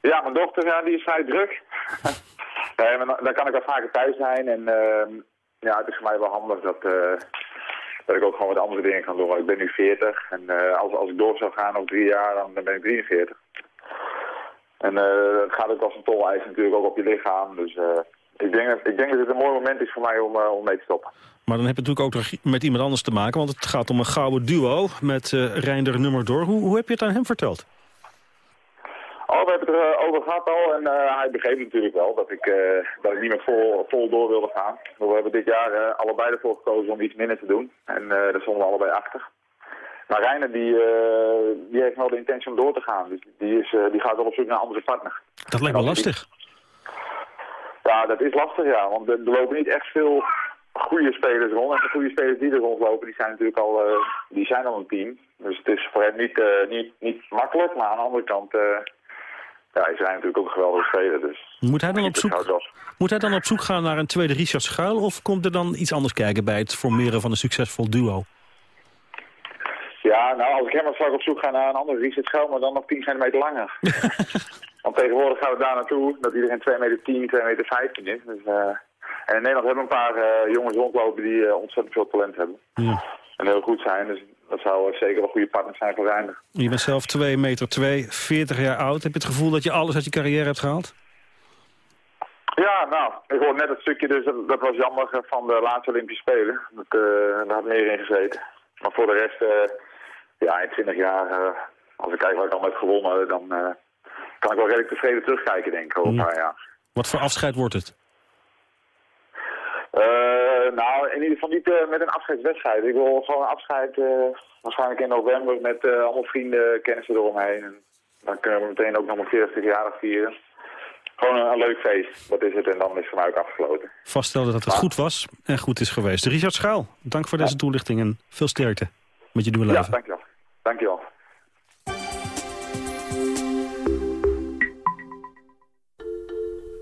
[SPEAKER 26] Ja, mijn dochter ja, die is vrij druk. maar dan kan ik wel vaker thuis zijn en ehm, ja, het is voor mij wel handig dat dat ik ook gewoon wat andere dingen kan doen. Ik ben nu 40 en uh, als, als ik door zou gaan over drie jaar, dan, ben ik 43. En het gaat ook als een toleis natuurlijk ook op je lichaam. Dus ik, denk, ik denk dat het een mooi moment is voor mij om, om mee te stoppen.
[SPEAKER 2] Maar dan heb je natuurlijk ook met iemand anders te maken. Want het gaat om een gouden duo met uh, Reinder Nummer Door. Hoe, hoe heb je het aan hem verteld?
[SPEAKER 26] Oh, we hebben het erover gehad al en uh, hij begreep natuurlijk wel dat ik, uh, dat ik niet meer vol, vol door wilde gaan. We hebben dit jaar uh, allebei ervoor gekozen om iets minder te doen en daar stonden we allebei achter. Maar Reiner die, die heeft wel de intentie om door te gaan, dus die, is, die gaat wel op zoek naar een andere partner.
[SPEAKER 2] Dat lijkt wel lastig.
[SPEAKER 26] Ja, dat is lastig ja, want er, er lopen niet echt veel goede spelers rond. En de goede spelers die er rondlopen, die zijn natuurlijk al, die zijn al een team. Dus het is voor hem niet, niet, niet makkelijk, maar aan de andere kant ja, hij is natuurlijk ook een geweldige speler. Dus
[SPEAKER 2] moet, hij dan op zoek, moet hij dan op zoek gaan naar een tweede Richard Schuil... of komt er dan iets anders kijken bij het formeren van een succesvol duo?
[SPEAKER 26] Ja, nou, als ik helemaal straks op zoek ga naar een andere Richard Schuil... maar dan nog 10 centimeter langer. Want tegenwoordig gaan we daar naartoe dat iedereen 2 meter 10, 2 meter 15 is. Dus, uh, en in Nederland hebben we een paar uh, jongens rondlopen die uh, ontzettend veel talent hebben.
[SPEAKER 2] Ja.
[SPEAKER 26] En heel goed zijn. Dus dat zou zeker wel goede partners zijn voor Reinder.
[SPEAKER 2] Je bent zelf 2 meter 2, 40 jaar oud. Heb je het gevoel dat je alles uit je carrière hebt gehaald?
[SPEAKER 26] Ja, nou, ik hoor net het stukje, dus dat, was jammer van de laatste Olympische Spelen. Dat, uh, daar had meer in gezeten. Maar voor de rest, uh, ja, in 20 jaar, uh, als ik kijk wat ik allemaal heb gewonnen, dan kan ik wel redelijk tevreden terugkijken, denk ik, over een paar jaar.
[SPEAKER 2] Wat voor afscheid wordt het?
[SPEAKER 26] Uh, nou, in ieder geval niet uh, met een afscheidswedstrijd. Ik wil gewoon een afscheid uh, waarschijnlijk in november met allemaal vrienden, kennissen eromheen. En dan kunnen we meteen ook nog een 40 jaar vieren. Gewoon een, een, leuk feest, dat is het. En dan is het mij ook afgesloten.
[SPEAKER 2] Vaststellen dat het goed was en goed is geweest. Richard Schaal, dank voor deze toelichting en veel sterkte met je nieuwe leven.
[SPEAKER 26] Ja, dankjewel. Dankjewel.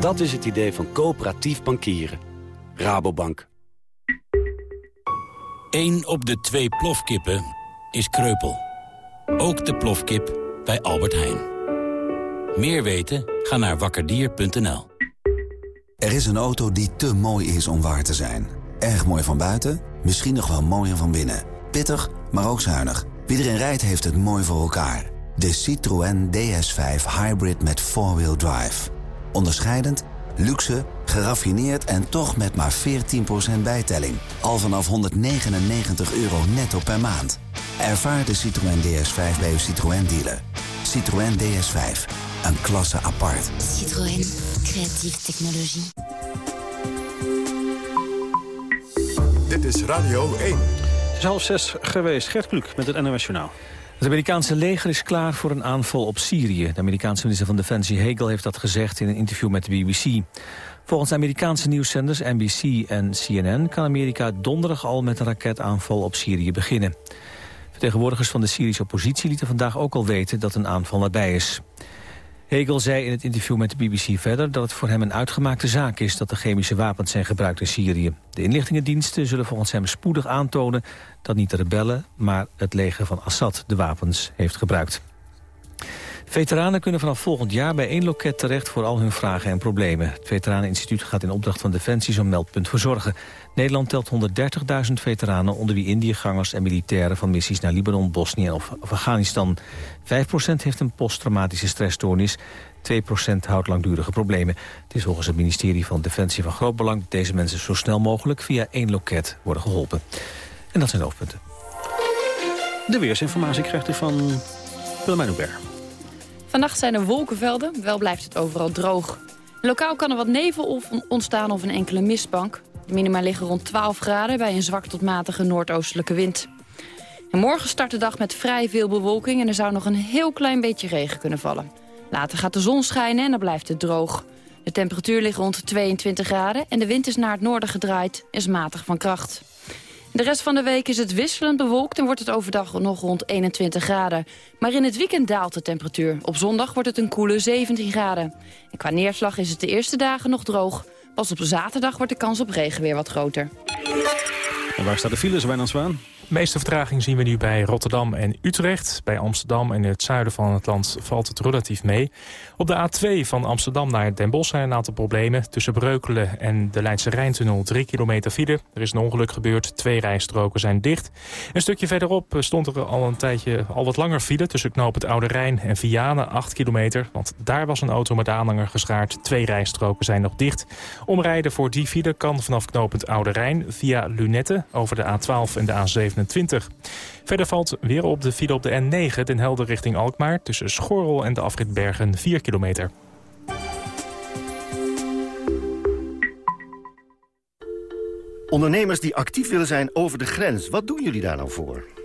[SPEAKER 27] Dat is het idee van coöperatief bankieren. Rabobank.
[SPEAKER 28] Eén op de twee plofkippen is kreupel. Ook de plofkip bij Albert Heijn. Meer weten? Ga naar wakkerdier.nl.
[SPEAKER 29] Er is een auto die te mooi is om waar te zijn. Erg mooi van buiten, misschien nog wel mooier van binnen. Pittig, maar ook zuinig. Wie erin rijdt heeft het mooi voor elkaar. De Citroën DS5 Hybrid met 4-wheel drive. Onderscheidend, luxe, geraffineerd en toch met maar 14% bijtelling. Al vanaf 199 euro netto per maand. Ervaar de Citroën DS5 bij uw Citroën dealer. Citroën DS5, een klasse apart.
[SPEAKER 13] Citroën, creatieve technologie.
[SPEAKER 1] Dit is Radio 1.
[SPEAKER 2] Het is half zes geweest. Gert Kluk met het NOS Journaal.
[SPEAKER 30] Het Amerikaanse leger is klaar voor een aanval op Syrië. De Amerikaanse minister van Defensie Hegel heeft dat gezegd in een interview met de BBC. Volgens Amerikaanse nieuwszenders NBC en CNN kan Amerika donderdag al met een raketaanval op Syrië beginnen.
[SPEAKER 3] Vertegenwoordigers van de Syrische oppositie lieten vandaag ook al weten dat een aanval nabij is. Hegel zei in het interview met de BBC verder dat het voor hem een uitgemaakte zaak is dat de chemische wapens zijn gebruikt in Syrië. De inlichtingendiensten zullen volgens hem spoedig aantonen dat niet de rebellen, maar het leger van Assad de wapens heeft gebruikt. Veteranen kunnen vanaf volgend jaar bij één loket terecht voor al hun vragen en problemen. Het Veteraneninstituut gaat in opdracht van Defensie zo'n meldpunt verzorgen. Nederland telt 130.000 veteranen, onder wie Indiëgangers en militairen van missies naar Libanon, Bosnië of Afghanistan. 5% heeft een posttraumatische stressstoornis, 2% houdt langdurige problemen. Het is volgens het ministerie van Defensie van groot belang dat deze mensen zo snel mogelijk via één loket worden geholpen. En dat zijn de hoofdpunten.
[SPEAKER 2] De weersinformatie krijgt u van Willemijn Hubert.
[SPEAKER 31] Vannacht zijn er wolkenvelden, wel blijft het overal droog. Lokaal kan er wat nevel of ontstaan of een enkele mistbank. Minima liggen rond 12 graden bij een zwak tot matige noordoostelijke wind. En morgen start de dag met vrij veel bewolking... en er zou nog een heel klein beetje regen kunnen vallen. Later gaat de zon schijnen en dan blijft het droog. De temperatuur ligt rond 22 graden en de wind is naar het noorden gedraaid... is matig van kracht. De rest van de week is het wisselend bewolkt en wordt het overdag nog rond 21 graden. Maar in het weekend daalt de temperatuur. Op zondag wordt het een koele 17 graden. En qua neerslag is het de eerste dagen nog droog. Pas op zaterdag wordt de kans op regen weer wat groter.
[SPEAKER 2] En waar staat de files, Wijnand Zwaan?
[SPEAKER 7] De meeste vertraging zien we nu bij Rotterdam en Utrecht. Bij Amsterdam en het zuiden van het land valt het relatief mee. Op de A2 van Amsterdam naar Den Bosch zijn een aantal problemen. Tussen Breukelen en de Leidse Rijntunnel 3 kilometer file. Er is een ongeluk gebeurd, twee rijstroken zijn dicht. Een stukje verderop stond er al een tijdje al wat langer file... tussen knoop het Oude Rijn en Vianen, 8 kilometer. Want daar was een auto met aanhanger geschaard. Twee rijstroken zijn nog dicht. Omrijden voor die file kan vanaf knooppunt Oude Rijn via Lunette... over de A12 en de A7 Verder valt weer op de file op de N9 Den Helder richting Alkmaar... tussen Schorrel en de afrit Bergen 4 kilometer.
[SPEAKER 32] Ondernemers die actief willen zijn over de grens, wat doen jullie daar nou voor?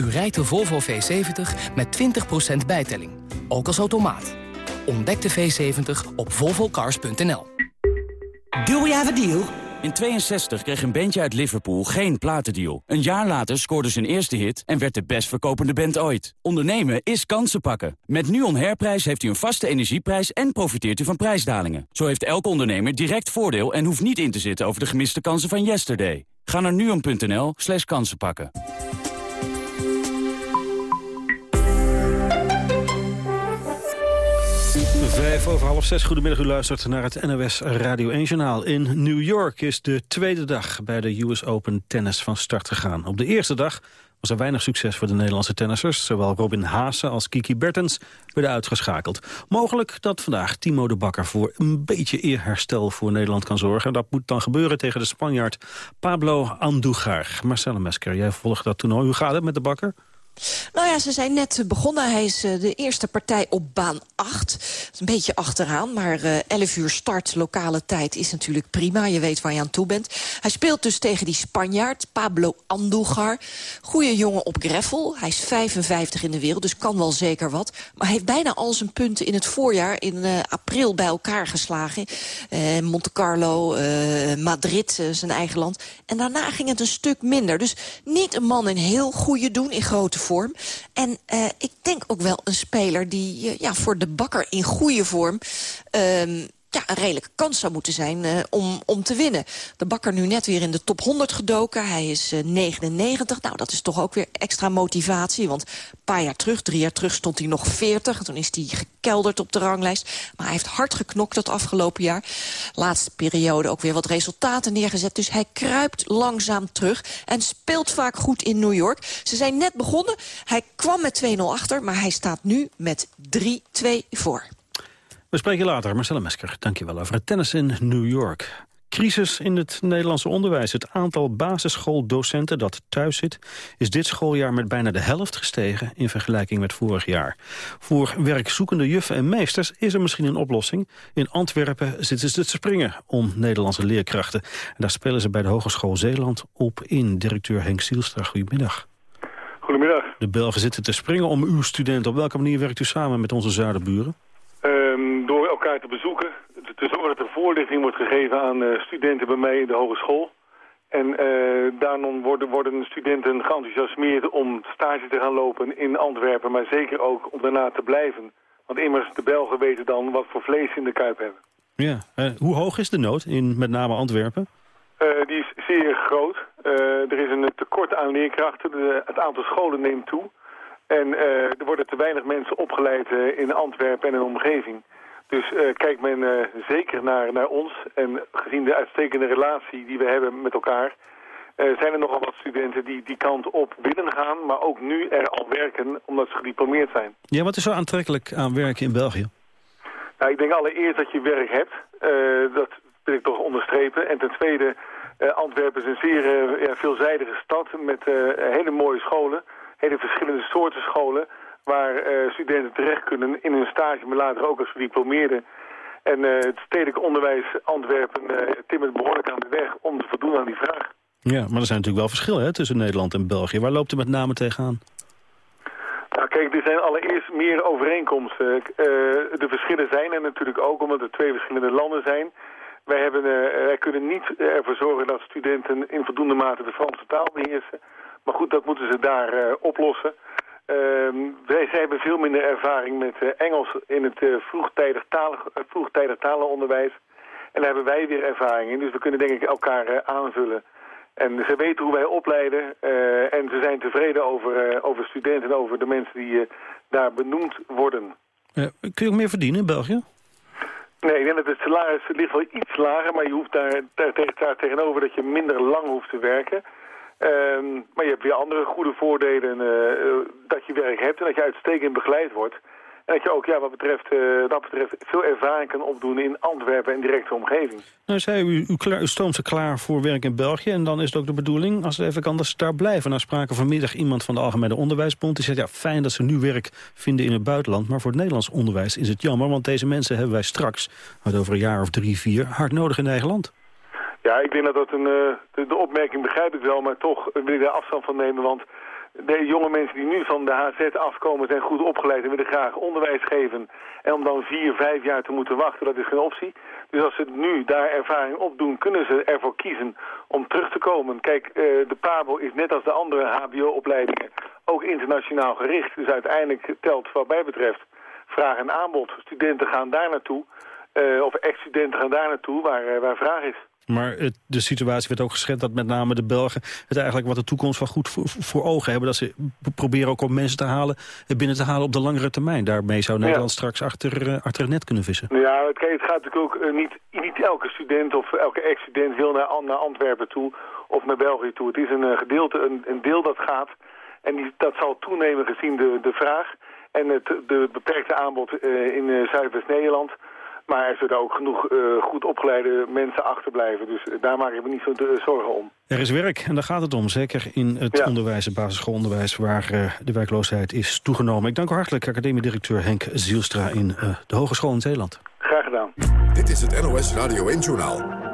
[SPEAKER 12] U rijdt de Volvo V70 met 20% bijtelling. Ook als automaat. Ontdek de V70 op volvocars.nl.
[SPEAKER 33] Do we have a deal? In 62 kreeg een bandje uit Liverpool geen platendeal. Een jaar later scoorde zijn eerste hit en werd de best verkopende band ooit. Ondernemen is kansen pakken. Met NUON Herprijs heeft u een vaste energieprijs en profiteert u van prijsdalingen. Zo heeft elke ondernemer direct voordeel en hoeft niet in te zitten over de gemiste kansen van yesterday. Ga naar nuon.nl slash kansen
[SPEAKER 2] Vijf over half zes. Goedemiddag, u luistert naar het NOS Radio 1-journaal. In New York is de tweede dag bij de US Open Tennis van start gegaan. Op de eerste dag was er weinig succes voor de Nederlandse tennissers. Zowel Robin Haase als Kiki Bertens werden uitgeschakeld. Mogelijk dat vandaag Timo de Bakker voor een beetje eerherstel voor Nederland kan zorgen. Dat moet dan gebeuren tegen de Spanjaard Pablo Andujar. Marcelo Mesker, jij volgt dat toernooi. Hoe gaat het met de Bakker?
[SPEAKER 34] Nou ja, ze zijn net begonnen. Hij is uh, de eerste partij op baan 8. Een beetje achteraan, maar uh, 11 uur start lokale tijd is natuurlijk prima. Je weet waar je aan toe bent. Hij speelt dus tegen die Spanjaard, Pablo Andujar. Goeie jongen op greffel. Hij is 55 in de wereld, dus kan wel zeker wat. Maar hij heeft bijna al zijn punten in het voorjaar in uh, april bij elkaar geslagen. Monte Carlo, Madrid, zijn eigen land. En daarna ging het een stuk minder. Dus niet een man in heel goede doen, in grote vorm. En uh, ik denk ook wel een speler die uh, ja, voor de bakker in goede vorm... Uh, ja, een redelijke kans zou moeten zijn uh, om, om te winnen. De bakker nu net weer in de top 100 gedoken. Hij is uh, 99. Nou, dat is toch ook weer extra motivatie. Want een paar jaar terug, drie jaar terug, stond hij nog 40. Toen is hij gekelderd op de ranglijst. Maar hij heeft hard geknokt dat afgelopen jaar. Laatste periode ook weer wat resultaten neergezet. Dus hij kruipt langzaam terug en speelt vaak goed in New York. Ze zijn net begonnen. Hij kwam met 2-0 achter, maar hij staat nu met 3-2 voor.
[SPEAKER 2] We spreken later. Marcella Mesker, dankjewel over het tennis in New York. Crisis in het Nederlandse onderwijs. Het aantal basisschooldocenten dat thuis zit... is dit schooljaar met bijna de helft gestegen in vergelijking met vorig jaar. Voor werkzoekende juffen en meesters is er misschien een oplossing. In Antwerpen zitten ze te springen om Nederlandse leerkrachten. En daar spelen ze bij de Hogeschool Zeeland op in. Directeur Henk Zielstra, goedemiddag.
[SPEAKER 35] Goedemiddag.
[SPEAKER 2] De Belgen zitten te springen om uw studenten. Op welke manier werkt u samen met onze zuidenburen?
[SPEAKER 35] Elkaar te bezoeken, te zorgen dat er voorlichting wordt gegeven aan uh, studenten bij mij in de hogeschool. En uh, daarom worden, worden studenten geenthousiasmeerd om stage te gaan lopen in Antwerpen, maar zeker ook om daarna te blijven. Want immers de Belgen weten dan wat voor vlees in de kuip hebben.
[SPEAKER 2] Ja, uh, hoe hoog is de nood in met name Antwerpen?
[SPEAKER 35] die is zeer groot. er is een tekort aan leerkrachten. De, het aantal scholen neemt toe. En er worden te weinig mensen opgeleid in Antwerpen en in de omgeving. Dus uh, kijkt men zeker naar, naar ons. En gezien de uitstekende relatie die we hebben met elkaar... zijn er nogal wat studenten die die kant op willen gaan... maar ook nu er al werken omdat ze gediplomeerd zijn.
[SPEAKER 2] Ja, wat is zo aantrekkelijk aan werken in België?
[SPEAKER 35] Nou, ik denk allereerst dat je werk hebt. dat wil ik toch onderstrepen. En ten tweede, Antwerpen is een zeer ja, veelzijdige stad met hele mooie scholen hele verschillende soorten scholen waar uh, studenten terecht kunnen in hun stage, maar later ook als gediplomeerden. En uh, het stedelijk onderwijs Antwerpen uh, timmert behoorlijk aan de weg om te voldoen aan die vraag.
[SPEAKER 2] Ja, maar er zijn natuurlijk wel verschillen hè, tussen Nederland en België. Waar loopt u met name tegenaan?
[SPEAKER 35] Nou kijk, er zijn allereerst meer overeenkomsten. de verschillen zijn er natuurlijk ook omdat er twee verschillende landen zijn. Wij, hebben, wij kunnen niet ervoor zorgen dat studenten in voldoende mate de Franse taal beheersen. Maar goed, dat moeten ze daar oplossen. Uh, wij zij hebben veel minder ervaring met uh, Engels in het uh, vroegtijdig, talen, vroegtijdig talenonderwijs. En daar hebben wij weer ervaring in. Dus we kunnen denk ik elkaar aanvullen. En ze weten hoe wij opleiden. en ze zijn tevreden over, over studenten en over de mensen die daar benoemd worden.
[SPEAKER 2] kun je ook meer verdienen in België?
[SPEAKER 35] Nee, ik denk dat het salaris ligt wel iets lager. Maar je hoeft daar, daar, daar tegenover dat je minder lang hoeft te werken. Um, maar je hebt weer andere goede voordelen uh, dat je werk hebt en dat je uitstekend begeleid wordt. En dat je ook ja, wat betreft, uh, dat betreft veel ervaring kan opdoen in Antwerpen en directe omgeving.
[SPEAKER 2] Nou zei u, u, stoomt ze klaar voor werk in België. En dan is het ook de bedoeling, als het even kan, dat ze daar blijven. Nou spraken vanmiddag iemand van de Algemene Onderwijsbond. Die zei, ja, fijn dat ze nu werk vinden in het buitenland. Maar voor het Nederlands onderwijs is het jammer. Want deze mensen hebben wij straks, over een jaar of drie, vier, hard nodig in eigen land.
[SPEAKER 35] Ja, ik denk dat dat een, uh, de, de, opmerking begrijp ik wel, maar toch wil ik daar afstand van nemen. Want de jonge mensen die nu van de HZ afkomen zijn goed opgeleid en willen graag onderwijs geven. En om dan vier, vijf jaar te moeten wachten, dat is geen optie. Dus als ze nu daar ervaring op doen, kunnen ze ervoor kiezen om terug te komen. Kijk, uh, de PABO is net als de andere hbo-opleidingen ook internationaal gericht. Dus uiteindelijk telt wat mij betreft vraag en aanbod. Studenten gaan daar naartoe, uh, of ex-studenten gaan daar naartoe waar, waar vraag is.
[SPEAKER 2] Maar het, de situatie werd ook geschetst dat met name de Belgen... het eigenlijk wat de toekomst van goed voor, voor ogen hebben. Dat ze proberen ook om mensen te halen, eh, binnen te halen op de langere termijn. Daarmee zou Nederland straks achter, uh, achter het net kunnen vissen.
[SPEAKER 35] Ja, het, het gaat natuurlijk ook uh, niet, niet elke student of elke ex-student wil naar, naar Antwerpen toe of naar België toe. Het is een gedeelte, een, een deel dat gaat. En die, dat zal toenemen gezien de, de vraag en het de beperkte aanbod in Zuidwest-Nederland... Maar er zullen ook genoeg eh, goed opgeleide mensen achterblijven. Dus daar maak ik me niet zo de, zorgen om.
[SPEAKER 2] Er is werk en daar gaat het om. Zeker in het onderwijs, het basisschoolonderwijs... waar uh, de werkloosheid is toegenomen. Ik dank u hartelijk, academiedirecteur Henk Zielstra... in uh, de Hogeschool in Zeeland.
[SPEAKER 35] Graag gedaan.
[SPEAKER 1] Dit is het NOS Radio 1-journaal.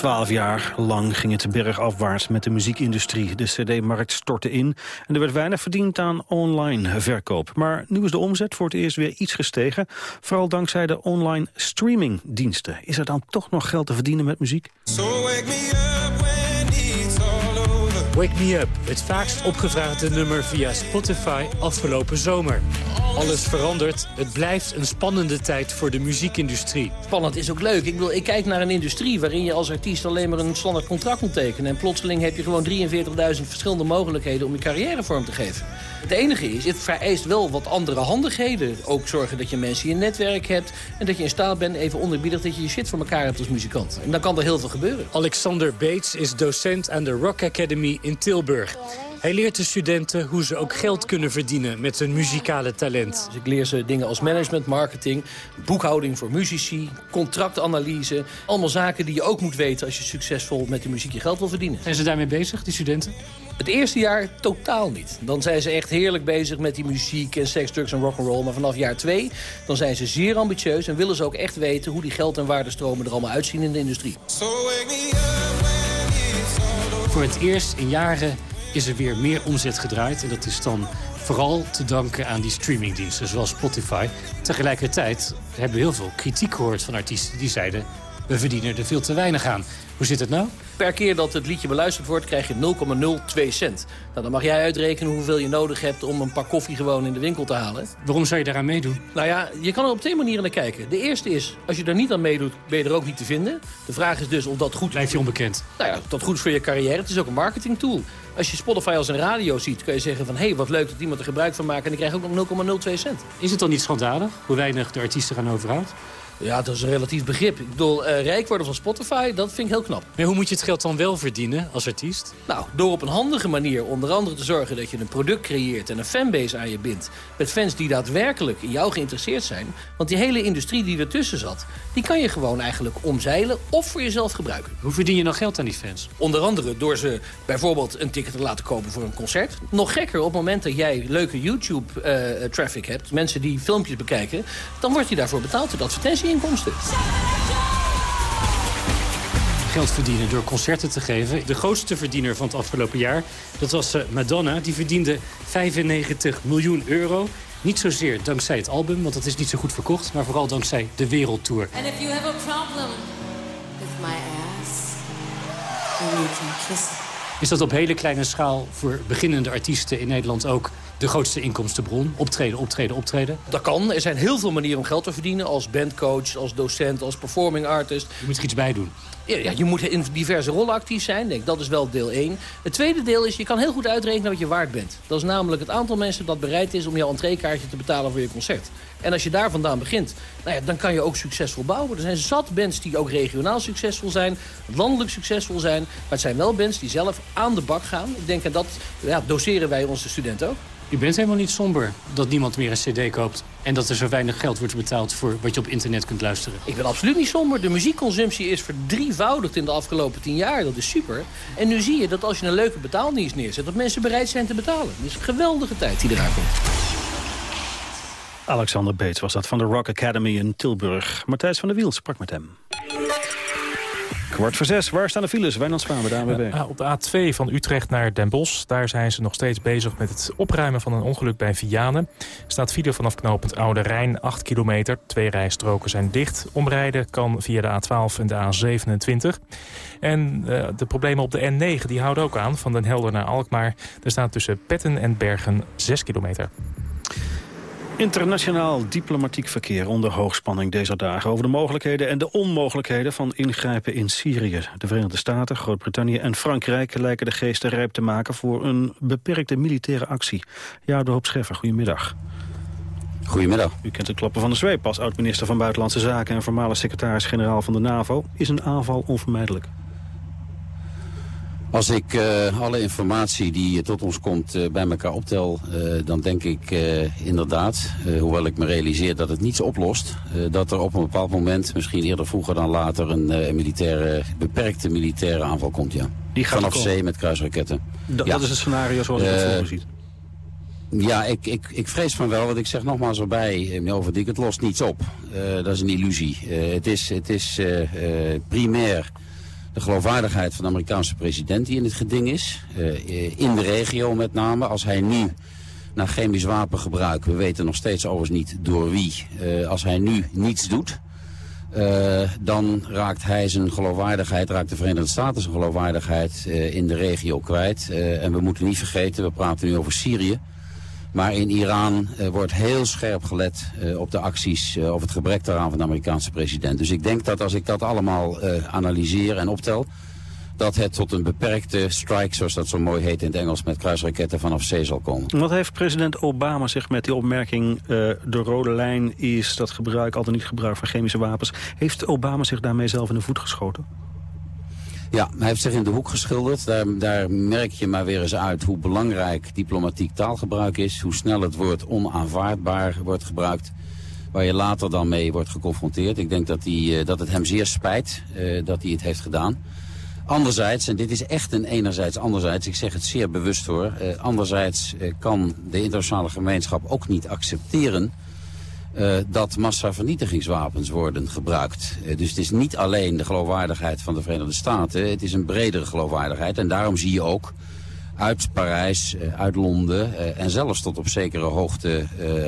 [SPEAKER 2] Twaalf jaar lang ging het bergafwaarts met de muziekindustrie. De cd-markt stortte in en er werd weinig verdiend aan online verkoop. Maar nu is de omzet voor het eerst weer iets gestegen. Vooral dankzij de online streamingdiensten. Is er dan toch nog geld te verdienen met muziek?
[SPEAKER 36] Wake Me Up, het vaakst opgevraagde nummer via Spotify afgelopen zomer. Alles verandert. Het blijft een spannende tijd voor de muziekindustrie.
[SPEAKER 37] Spannend is ook leuk. Ik, bedoel, ik kijk naar een industrie waarin je als artiest alleen maar een standaard contract moet tekenen. En plotseling heb je gewoon 43.000 verschillende mogelijkheden om je carrière vorm te geven. Het enige is, het vereist wel wat andere handigheden. Ook zorgen dat je mensen in je netwerk hebt. En dat je in staat bent, even onderbiedig, dat je je shit voor elkaar hebt als muzikant. En dan kan er heel veel gebeuren.
[SPEAKER 36] Alexander Bates is docent aan de Rock Academy in Tilburg. Hij leert de studenten hoe ze ook geld kunnen verdienen met hun muzikale talent.
[SPEAKER 37] Dus ik leer ze dingen als management, marketing, boekhouding voor muzici, contractanalyse. Allemaal zaken die je ook moet weten als je succesvol met de muziek je geld wil verdienen.
[SPEAKER 36] Zijn ze daarmee bezig, die studenten?
[SPEAKER 37] Het eerste jaar totaal niet. Dan zijn ze echt heerlijk bezig met die muziek en seks, drugs en rock'n'roll. Maar vanaf jaar twee, dan zijn ze zeer ambitieus... en willen ze ook echt weten hoe die geld- en waardestromen er allemaal uitzien in de industrie.
[SPEAKER 36] Voor het eerst in jaren is er weer meer omzet gedraaid. En dat is dan vooral te danken aan die streamingdiensten zoals Spotify. Tegelijkertijd hebben we heel veel kritiek gehoord van artiesten die zeiden... we verdienen er veel te weinig aan. Hoe zit het nou?
[SPEAKER 37] Per keer dat het liedje beluisterd wordt, krijg je 0,02 cent. Nou, dan mag jij uitrekenen hoeveel je nodig hebt om een pak koffie gewoon in de winkel te halen.
[SPEAKER 36] Waarom zou je daaraan meedoen?
[SPEAKER 37] Nou ja, je kan er op twee manieren naar kijken. De eerste is, als je er niet aan meedoet, ben je er ook niet te vinden. De vraag is dus of dat goed...
[SPEAKER 36] Blijf je onbekend?
[SPEAKER 37] Nou ja, dat goed is voor je carrière. Het is ook een marketingtool. Als je Spotify als een radio ziet, kun je zeggen van... hé, hey, wat leuk dat iemand er gebruik van maakt en ik krijg ook nog 0,02 cent.
[SPEAKER 36] Is het dan niet schandalig hoe weinig de artiesten gaan overhoudt?
[SPEAKER 37] Ja, dat is een relatief begrip. Ik bedoel, uh, rijk worden van Spotify, dat vind ik heel knap.
[SPEAKER 36] Maar hoe moet je het geld dan wel verdienen als artiest?
[SPEAKER 37] Nou, door op een handige manier onder andere te zorgen dat je een product creëert... en een fanbase aan je bindt. Met fans die daadwerkelijk in jou geïnteresseerd zijn. Want die hele industrie die ertussen zat... die kan je gewoon eigenlijk omzeilen of voor jezelf gebruiken.
[SPEAKER 36] Hoe verdien je nog geld aan die fans?
[SPEAKER 37] Onder andere door ze bijvoorbeeld een ticket te laten kopen voor een concert. Nog gekker, op het moment dat jij leuke YouTube-traffic uh, hebt... mensen die filmpjes bekijken... dan word je daarvoor betaald door advertentie inkomsten.
[SPEAKER 36] Geld verdienen door concerten te geven. De grootste verdiener van het afgelopen jaar, dat was Madonna. Die verdiende 95 miljoen euro. Niet zozeer dankzij het album, want dat is niet zo goed verkocht... maar vooral dankzij de wereldtour.
[SPEAKER 38] And if you have a problem with my ass, then you can kiss it.
[SPEAKER 36] Is dat op hele kleine schaal voor beginnende artiesten in Nederland ook de grootste inkomstenbron? Optreden, optreden, optreden?
[SPEAKER 37] Dat kan. Er zijn heel veel manieren om geld te verdienen. Als bandcoach, als docent, als performing artist.
[SPEAKER 36] Je moet er iets bij doen.
[SPEAKER 37] Ja, je moet in diverse rollen actief zijn. Denk, dat is wel deel 1. Het tweede deel is, je kan heel goed uitrekenen wat je waard bent. Dat is namelijk het aantal mensen dat bereid is om jouw entreekaartje te betalen voor je concert. En als je daar vandaan begint, nou ja, dan kan je ook succesvol bouwen. Er zijn zat bands die ook regionaal succesvol zijn, landelijk succesvol zijn. Maar het zijn wel bands die zelf aan de bak gaan. Ik denk, en dat ja, doseren wij onze studenten ook.
[SPEAKER 36] Je bent helemaal niet somber dat niemand meer een cd koopt... en dat er zo weinig geld wordt betaald voor wat je op internet kunt luisteren.
[SPEAKER 37] Ik ben absoluut niet somber. De muziekconsumptie is verdrievoudigd in de afgelopen tien jaar. Dat is super. En nu zie je dat als je een leuke betaaldienst neerzet... dat mensen bereid zijn te betalen. Het is een geweldige tijd die eraan komt.
[SPEAKER 2] Alexander Beets was dat van de Rock Academy in Tilburg. Matthijs van der Wiel sprak met hem. Kwart voor zes, waar staan de files? Wijnand Spaan bij de ANWB.
[SPEAKER 7] Uh, op de A2 van Utrecht naar Den Bosch. Daar zijn ze nog steeds bezig met het opruimen van een ongeluk bij Vianen. Staat file vanaf knooppunt Oude Rijn, 8 kilometer. Twee rijstroken zijn dicht. Omrijden kan via de A12 en de A27. En uh, de problemen op de N9 die houden ook aan, van Den Helder naar Alkmaar. Er staat tussen Petten en Bergen 6 kilometer.
[SPEAKER 2] Internationaal diplomatiek verkeer onder hoogspanning deze dagen... over de mogelijkheden en de onmogelijkheden van ingrijpen in Syrië. De Verenigde Staten, Groot-Brittannië en Frankrijk... lijken de geesten rijp te maken voor een beperkte militaire actie. Ja, de Hoop Scheffer, goedemiddag.
[SPEAKER 39] Goedemiddag.
[SPEAKER 2] U kent het klappen van de zweep als oud-minister van Buitenlandse Zaken... en voormalig secretaris-generaal van de NAVO. Is een aanval onvermijdelijk?
[SPEAKER 39] Als ik uh, alle informatie die tot ons komt uh, bij elkaar optel, uh, dan denk ik inderdaad, hoewel ik me realiseer dat het niets oplost, dat er op een bepaald moment, misschien eerder vroeger dan later, een militaire, beperkte militaire aanval komt. Ja.
[SPEAKER 2] Die gaat
[SPEAKER 39] Vanaf zee met kruisraketten.
[SPEAKER 2] D ja. Dat is het scenario zoals je het voor ziet.
[SPEAKER 39] Ja, ik, ik, ik vrees van wel, want ik zeg nogmaals erbij, over het lost niets op. dat is een illusie. het is, het is primair de geloofwaardigheid van de Amerikaanse president die in het geding is. Uh, in de regio met name. Als hij nu naar chemisch wapengebruik, we weten nog steeds overigens niet door wie. Uh, als hij nu niets doet, uh, dan raakt hij zijn geloofwaardigheid, raakt de Verenigde Staten zijn geloofwaardigheid in de regio kwijt. en we moeten niet vergeten, we praten nu over Syrië. Maar in Iran uh, wordt heel scherp gelet uh, op de acties uh, of het gebrek daaraan van de Amerikaanse president. Dus ik denk dat als ik dat allemaal analyseer en optel, dat het tot een beperkte strike, zoals dat zo mooi heet in het Engels, met kruisraketten vanaf zee zal komen.
[SPEAKER 2] Wat heeft president Obama zich met die opmerking, de rode lijn is dat gebruik, altijd niet gebruik van chemische wapens, heeft Obama zich daarmee zelf in de voet geschoten?
[SPEAKER 39] Ja, hij heeft zich in de hoek geschilderd. Daar, merk je maar weer eens uit hoe belangrijk diplomatiek taalgebruik is. Hoe snel het woord onaanvaardbaar wordt gebruikt. Waar je later dan mee wordt geconfronteerd. Ik denk dat, hij, dat het hem zeer spijt uh, dat hij het heeft gedaan. Anderzijds, en dit is echt een enerzijds anderzijds, ik zeg het zeer bewust hoor. Uh, anderzijds kan de internationale gemeenschap ook niet accepteren uh, dat massavernietigingswapens worden gebruikt. Uh, dus het is niet alleen de geloofwaardigheid van de Verenigde Staten, het is een bredere geloofwaardigheid. En daarom zie je ook uit Parijs, uh, uit Londen en zelfs tot op zekere hoogte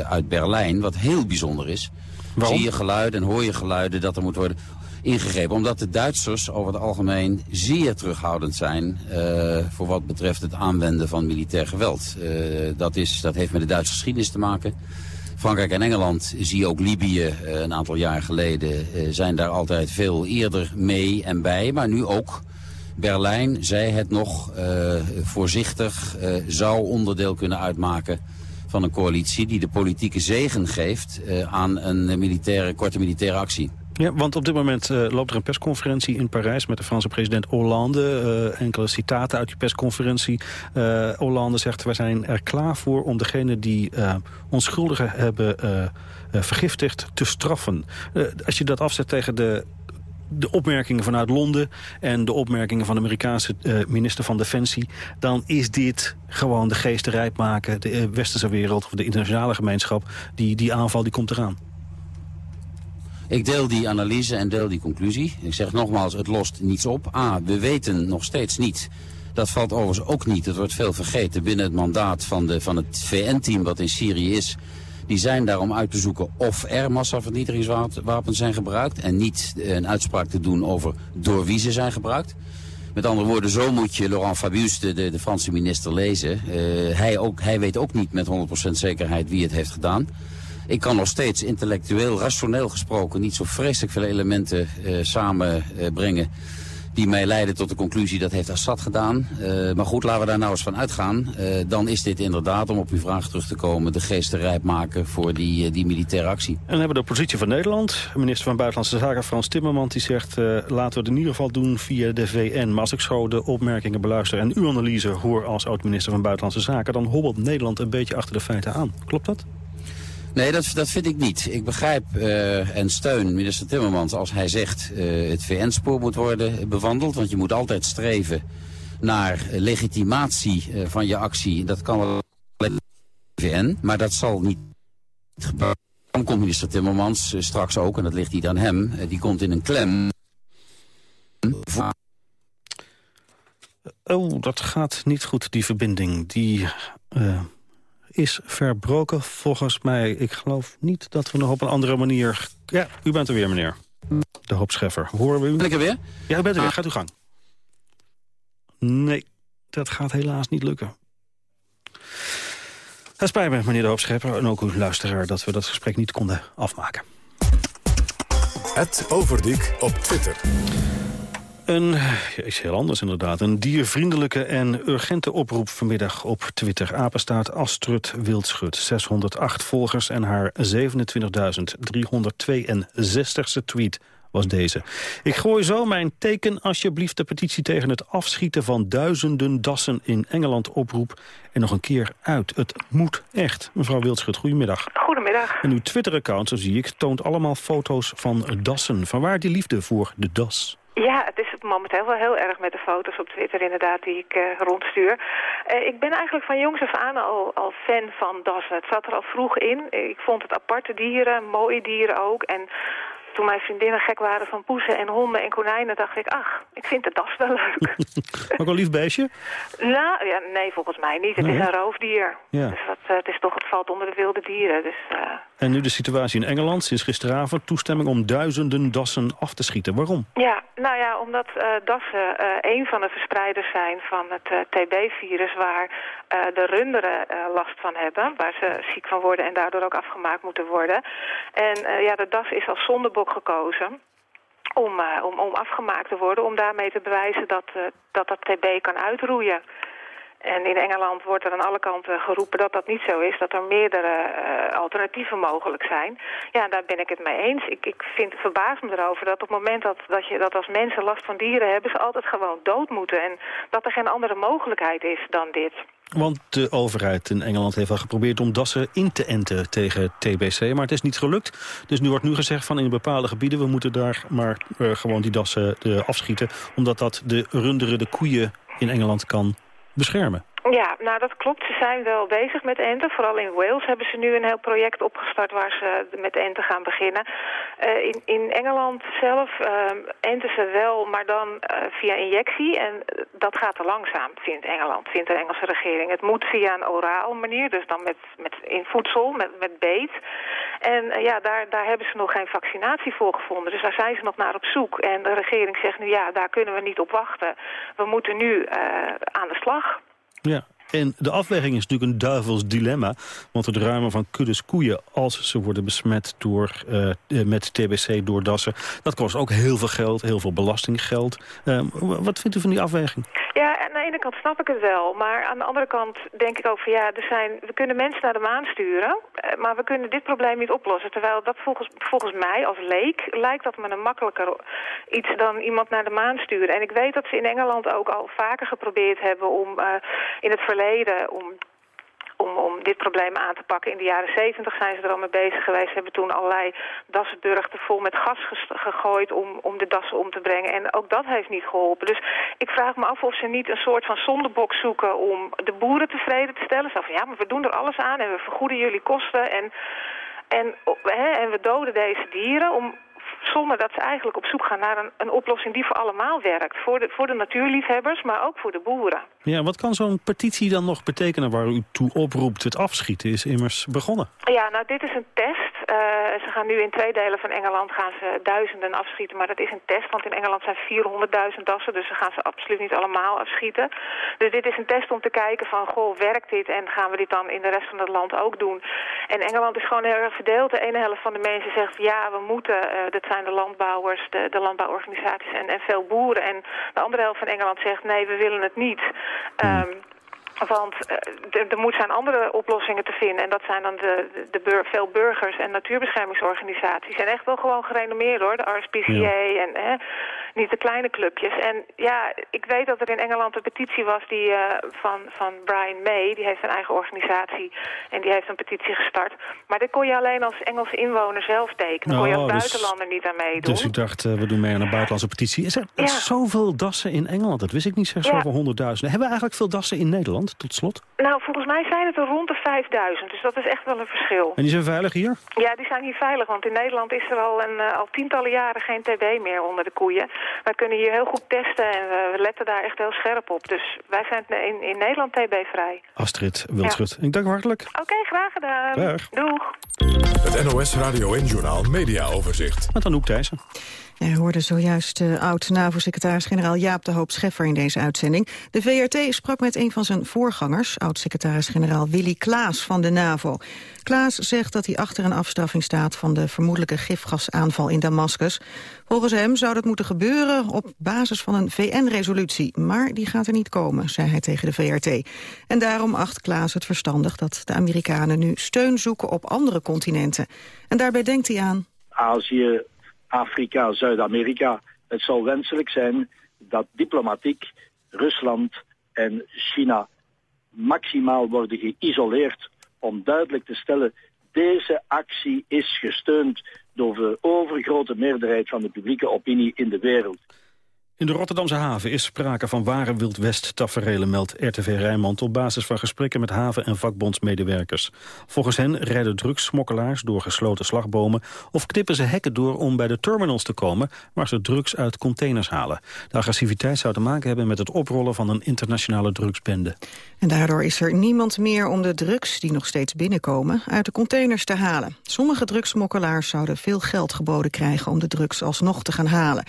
[SPEAKER 39] uit Berlijn, wat heel bijzonder is.
[SPEAKER 2] Waarom?
[SPEAKER 39] Zie je geluiden en hoor je geluiden dat er moet worden ingegrepen. Omdat de Duitsers over het algemeen zeer terughoudend zijn uh, voor wat betreft het aanwenden van militair geweld. Uh, dat, is, dat heeft met de Duitse geschiedenis te maken. Frankrijk en Engeland, zie ook Libië uh, een aantal jaar geleden, uh, zijn daar altijd veel eerder mee en bij. Maar nu ook Berlijn, zij het nog uh, voorzichtig, zou onderdeel kunnen uitmaken van een coalitie die de politieke zegen geeft aan een militaire, korte militaire actie.
[SPEAKER 2] Ja, want op dit moment uh, loopt er een persconferentie in Parijs... met de Franse president Hollande. Uh, enkele citaten uit die persconferentie. Uh, Hollande zegt, wij zijn er klaar voor om degene die onschuldigen hebben vergiftigd te straffen. als je dat afzet tegen de de opmerkingen vanuit Londen en de opmerkingen van de Amerikaanse minister van Defensie... dan is dit gewoon de geest rijp maken, de westerse wereld... of de internationale gemeenschap, die, die aanval die komt eraan.
[SPEAKER 39] Ik deel die analyse en deel die conclusie. Ik zeg nogmaals, het lost niets op. A, we weten nog steeds niet. Dat valt overigens ook niet, het wordt veel vergeten... binnen het mandaat van, de, van het VN-team wat in Syrië is... Die zijn daar om uit te zoeken of er massavernietigingswapens zijn gebruikt... en niet een uitspraak te doen over door wie ze zijn gebruikt. Met andere woorden, zo moet je Laurent Fabius, de, de, de Franse minister, lezen. Uh, hij, ook, hij weet ook niet met 100% zekerheid wie het heeft gedaan ik kan nog steeds intellectueel, rationeel gesproken... niet zo vreselijk veel elementen uh, samenbrengen... Uh, die mij leiden tot de conclusie dat heeft Assad gedaan. Uh, maar goed, laten we daar nou eens van uitgaan. Dan is dit inderdaad, om op uw vraag terug te komen... de geesten rijp maken voor die, die militaire actie.
[SPEAKER 2] En dan hebben we de positie van Nederland. Minister van Buitenlandse Zaken Frans Timmermans die zegt... laten we het in ieder geval doen via de VN. Maar als ik zo de opmerkingen beluister en uw analyse hoor... als oud-minister van Buitenlandse Zaken... dan hobbelt Nederland een beetje achter de feiten aan. Klopt dat?
[SPEAKER 39] Nee, dat, dat vind ik niet. Ik begrijp uh, en steun minister Timmermans als hij zegt... Uh, het VN-spoor moet worden bewandeld. Want je moet altijd streven naar legitimatie uh, van je actie. Dat kan wel VN, maar dat zal niet gebeuren. Dan komt minister Timmermans straks ook, en dat ligt niet aan hem... die komt in een klem...
[SPEAKER 2] Oh, dat gaat niet goed, die verbinding. Die is verbroken volgens mij. Ik geloof niet dat we nog op een andere manier... Ja, u bent er weer, meneer. De hoop Scheffer. Horen we u?
[SPEAKER 39] Ben ik er weer?
[SPEAKER 2] Ja, u bent er weer. Gaat u gang. Nee, dat gaat helaas niet lukken. Het spijt me, meneer de Hoop Scheffer, en ook uw luisteraar... dat we dat gesprek niet konden afmaken.
[SPEAKER 1] Het Overdiek op Twitter.
[SPEAKER 2] Een, ja, heel anders inderdaad. Een diervriendelijke en urgente oproep vanmiddag op Twitter. Apenstaat Astrid Wildschut. 608 volgers en haar 27.362ste tweet was deze. Ik gooi zo mijn teken alsjeblieft de petitie tegen het afschieten van duizenden dassen in Engeland oproep. En nog een keer uit. Het moet echt. Mevrouw Wildschut, goedemiddag.
[SPEAKER 40] Goedemiddag.
[SPEAKER 2] En uw Twitter-account, zo zie ik, toont allemaal foto's van dassen. Vanwaar die liefde voor de das?
[SPEAKER 40] Ja, het is momenteel wel heel erg met de foto's op Twitter inderdaad die ik uh, rondstuur. Uh, ik ben eigenlijk van jongs af aan al, al fan van dassen. Het zat er al vroeg in. Ik vond het aparte dieren, mooie dieren ook. En toen mijn vriendinnen gek waren van poezen en honden en konijnen... dacht ik, ach, ik vind de das wel leuk.
[SPEAKER 2] Ook een lief beestje?
[SPEAKER 40] Nou, ja, nee, volgens mij niet. Het
[SPEAKER 2] Nee,
[SPEAKER 40] is een roofdier.
[SPEAKER 2] Ja.
[SPEAKER 40] Dus dat, eh, het, is toch, het valt onder de wilde dieren. Dus, eh,
[SPEAKER 2] En nu de situatie in Engeland, sinds gisteravond... toestemming om duizenden dassen af te schieten. Waarom?
[SPEAKER 40] Ja, nou ja, omdat eh, dassen eh, een van de verspreiders zijn van het eh, TB-virus... waar de runderen last van hebben, waar ze ziek van worden... en daardoor ook afgemaakt moeten worden. En ja, de das is als zondebok gekozen... Om, om, om afgemaakt te worden, om daarmee te bewijzen dat dat, dat TB kan uitroeien. En in Engeland wordt er aan alle kanten geroepen dat dat niet zo is. Dat er meerdere eh, alternatieven mogelijk zijn. Ja, daar ben ik het mee eens. Ik, ik vind, verbaas me erover dat op het moment dat, dat, je, dat als mensen last van dieren hebben... ze altijd gewoon dood moeten. En dat er geen andere mogelijkheid is dan dit.
[SPEAKER 2] Want de overheid in Engeland heeft al geprobeerd om dassen in te enten tegen TBC. Maar het is niet gelukt. Dus nu wordt nu gezegd van in bepaalde gebieden... we moeten daar maar eh, gewoon die dassen eh, afschieten. Omdat dat de runderen, de koeien in Engeland kan beschermen.
[SPEAKER 40] Ja, nou dat klopt. Ze zijn wel bezig met enten. Vooral in Wales hebben ze nu een heel project opgestart waar ze met enten gaan beginnen. Eh, in, in Engeland zelf ehm, enten ze wel, maar dan eh, via injectie. En dat gaat te langzaam, vindt Engeland, vindt de Engelse regering. Het moet via een oraal manier, dus dan met, met in voedsel, met, met beet. En ja, daar, daar hebben ze nog geen vaccinatie voor gevonden. Dus daar zijn ze nog naar op zoek. En de regering zegt nu, ja, daar kunnen we niet op wachten. We moeten nu aan de slag.
[SPEAKER 2] Ja. En de afweging is natuurlijk een duivels dilemma. Want het ruimen van kuddes koeien als ze worden besmet door, eh, eh, met TBC door dassen... dat kost ook heel veel geld, heel veel belastinggeld. Eh, wat vindt u van die afweging?
[SPEAKER 40] Ja, aan de ene kant snap ik het wel. Maar aan de andere kant denk ik ook van ja, er zijn, we kunnen mensen naar de maan sturen. eh, Maar we kunnen dit probleem niet oplossen. Terwijl dat volgens, volgens mij als leek lijkt dat me een makkelijker iets dan iemand naar de maan sturen. En ik weet dat ze in Engeland ook al vaker geprobeerd hebben om in het verleden om om, om dit probleem aan te pakken. In de jaren zeventig zijn ze er al mee bezig geweest. Ze hebben toen allerlei dassenburgten vol met gas gegooid om, om de dassen om te brengen. En ook dat heeft niet geholpen. Dus ik vraag me af of ze niet een soort van zondebok zoeken om de boeren tevreden te stellen. Zo van ja, maar we doen er alles aan en we vergoeden jullie kosten. En, en, hè, en we doden deze dieren om, zonder dat ze eigenlijk op zoek gaan naar een, een oplossing die voor allemaal werkt. Voor de, voor de natuurliefhebbers, maar ook voor de boeren.
[SPEAKER 2] Ja, wat kan zo'n petitie dan nog betekenen waar u toe oproept? Het afschieten is immers begonnen.
[SPEAKER 40] Ja, nou dit is een test. Uh, ze gaan nu in twee delen van Engeland gaan ze duizenden afschieten, maar dat is een test. Want in Engeland zijn 400.000 dassen, dus ze gaan ze absoluut niet allemaal afschieten. Dus dit is een test om te kijken van, goh, werkt dit en gaan we dit dan in de rest van het land ook doen? En Engeland is gewoon heel erg verdeeld. De ene helft van de mensen zegt, ja, we moeten, uh, dat zijn de landbouwers, de, de landbouworganisaties en, en veel boeren. En de andere helft van Engeland zegt, nee, we willen het niet. Um, want uh, er moet zijn andere oplossingen te vinden. En dat zijn dan de, de bur veel burgers en natuurbeschermingsorganisaties. En echt wel gewoon gerenommeerd hoor. De RSPCA ja. en eh, niet de kleine clubjes. En ja, ik weet dat er in Engeland een petitie was die, uh, van, van Brian May. Die heeft een eigen organisatie en die heeft een petitie gestart. Maar dit kon je alleen als Engelse inwoner zelf tekenen. Daar kon je als
[SPEAKER 2] oh,
[SPEAKER 40] buitenlander
[SPEAKER 2] dus,
[SPEAKER 40] niet aan meedoen.
[SPEAKER 2] Dus ik dacht, uh, we doen mee aan een buitenlandse petitie. Is er ja. zoveel dassen in Engeland? Dat wist ik niet, zeg, zoveel ja. honderdduizenden. Hebben we eigenlijk veel dassen in Nederland? Tot slot?
[SPEAKER 40] Nou, volgens mij zijn het er rond de 5000, dus dat is echt wel een verschil.
[SPEAKER 2] En die zijn veilig hier?
[SPEAKER 40] Ja, die zijn hier veilig, want in Nederland is er al, een, uh, al tientallen jaren geen TB meer onder de koeien. Wij kunnen hier heel goed testen en we letten daar echt heel scherp op. Dus wij zijn in, in Nederland TB-vrij.
[SPEAKER 2] Astrid Wildschut, ja. ik dank u hartelijk.
[SPEAKER 40] Oké, okay, graag gedaan.
[SPEAKER 2] Dag.
[SPEAKER 40] Doeg.
[SPEAKER 1] Het NOS Radio en Journaal Media Overzicht.
[SPEAKER 2] Met Anouk Thijssen.
[SPEAKER 41] Hij hoorde zojuist uh, oud-NAVO-secretaris-generaal Jaap de Hoop Scheffer in deze uitzending. De VRT sprak met een van zijn voorgangers, oud-secretaris-generaal Willy Klaas van de NAVO. Klaas zegt dat hij achter een afstraffing staat van de vermoedelijke gifgasaanval in Damascus. Volgens hem zou dat moeten gebeuren op basis van een VN-resolutie. Maar die gaat er niet komen, zei hij tegen de VRT. En daarom acht Klaas het verstandig dat de Amerikanen nu steun zoeken op andere continenten. En daarbij denkt hij aan...
[SPEAKER 42] Je Afrika, Zuid-Amerika. Het zou wenselijk zijn dat diplomatiek Rusland en China maximaal worden geïsoleerd om duidelijk te stellen deze actie is gesteund door de overgrote meerderheid van de publieke opinie in de wereld.
[SPEAKER 2] In de Rotterdamse haven is sprake van ware Wild West-taferelen, meldt RTV Rijnmond op basis van gesprekken met haven- en vakbondsmedewerkers. Volgens hen rijden drugssmokkelaars door gesloten slagbomen of knippen ze hekken door om bij de terminals te komen waar ze drugs uit containers halen. De agressiviteit zou te maken hebben met het oprollen van een internationale drugsbende.
[SPEAKER 41] En daardoor is er niemand meer om de drugs die nog steeds binnenkomen uit de containers te halen. Sommige drugssmokkelaars zouden veel geld geboden krijgen om de drugs alsnog te gaan halen.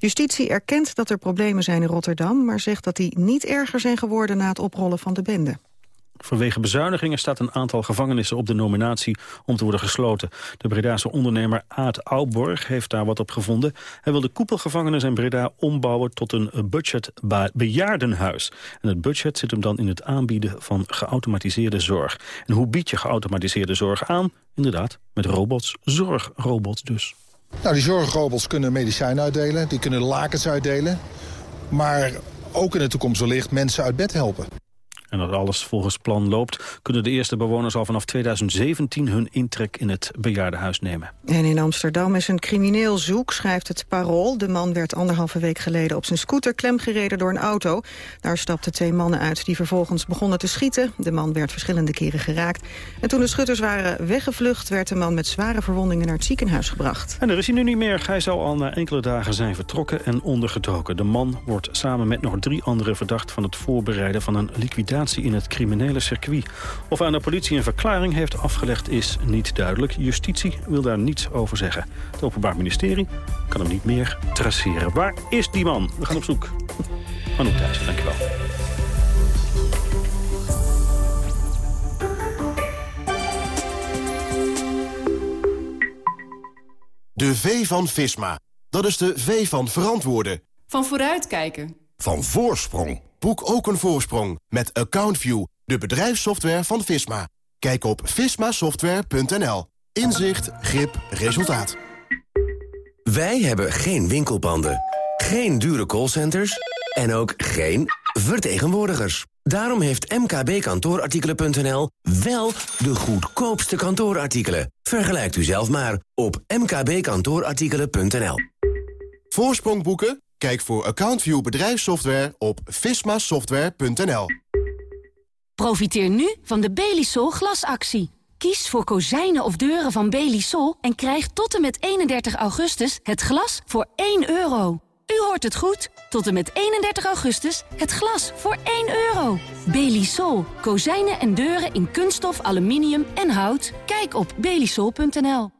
[SPEAKER 41] Justitie erkent dat er problemen zijn in Rotterdam... maar zegt dat die niet erger zijn geworden na het oprollen van de bende.
[SPEAKER 2] Vanwege bezuinigingen staat een aantal gevangenissen op de nominatie om te worden gesloten. De Bredaanse ondernemer Aad Ouborg heeft daar wat op gevonden. Hij wil de koepelgevangenis in Breda ombouwen tot een budget bejaardenhuis. En het budget zit hem dan in het aanbieden van geautomatiseerde zorg. En hoe bied je geautomatiseerde zorg aan? Inderdaad, met robots, zorgrobots dus.
[SPEAKER 43] Nou, die zorgrobots kunnen medicijnen uitdelen, die kunnen lakens uitdelen. Maar ook in de toekomst wellicht mensen uit bed helpen.
[SPEAKER 2] En als alles volgens plan loopt, kunnen de eerste bewoners al vanaf 2017 hun intrek in het bejaardenhuis nemen.
[SPEAKER 41] En in Amsterdam is een crimineel zoek, schrijft het Parool. De man werd anderhalve week geleden op zijn scooter klemgereden door een auto. Daar stapten twee mannen uit die vervolgens begonnen te schieten. De man werd verschillende keren geraakt. En toen de schutters waren weggevlucht, werd de man met zware verwondingen naar het ziekenhuis gebracht.
[SPEAKER 2] En er is hij nu niet meer. Hij zal al na enkele dagen zijn vertrokken en ondergedoken. De man wordt samen met nog drie anderen verdacht van het voorbereiden van een liquidatie in het criminele circuit. Of aan de politie een verklaring heeft afgelegd is niet duidelijk. Justitie wil daar niets over zeggen. Het Openbaar Ministerie kan hem niet meer traceren. Waar is die man? We gaan op zoek. Anouk Thijssen, dankjewel.
[SPEAKER 10] De V van Visma. Dat is de V van verantwoorden.
[SPEAKER 44] Van vooruitkijken.
[SPEAKER 10] Van voorsprong. Boek ook een voorsprong met AccountView, de bedrijfssoftware van Visma. Kijk op vismasoftware.nl. Inzicht, grip, resultaat.
[SPEAKER 8] Wij hebben geen winkelpanden, geen dure callcenters en ook geen vertegenwoordigers. Daarom heeft mkbkantoorartikelen.nl wel de goedkoopste kantoorartikelen. Vergelijkt u zelf maar op mkbkantoorartikelen.nl.
[SPEAKER 10] Voorsprong boeken? Kijk voor AccountView bedrijfssoftware op vismasoftware.nl.
[SPEAKER 9] Profiteer nu van de Belisol glasactie. Kies voor kozijnen of deuren van Belisol en krijg tot en met 31 augustus het glas voor 1 euro. U hoort het goed. Tot en met 31 augustus het glas voor 1 euro. Belisol. Kozijnen en deuren in kunststof, aluminium en hout. Kijk op belisol.nl.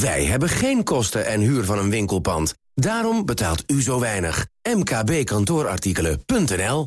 [SPEAKER 8] Wij hebben geen kosten en huur van een winkelpand. Daarom betaalt u zo weinig. mkbkantoorartikelen.nl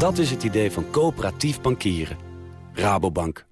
[SPEAKER 27] Dat is het idee van coöperatief bankieren. Rabobank.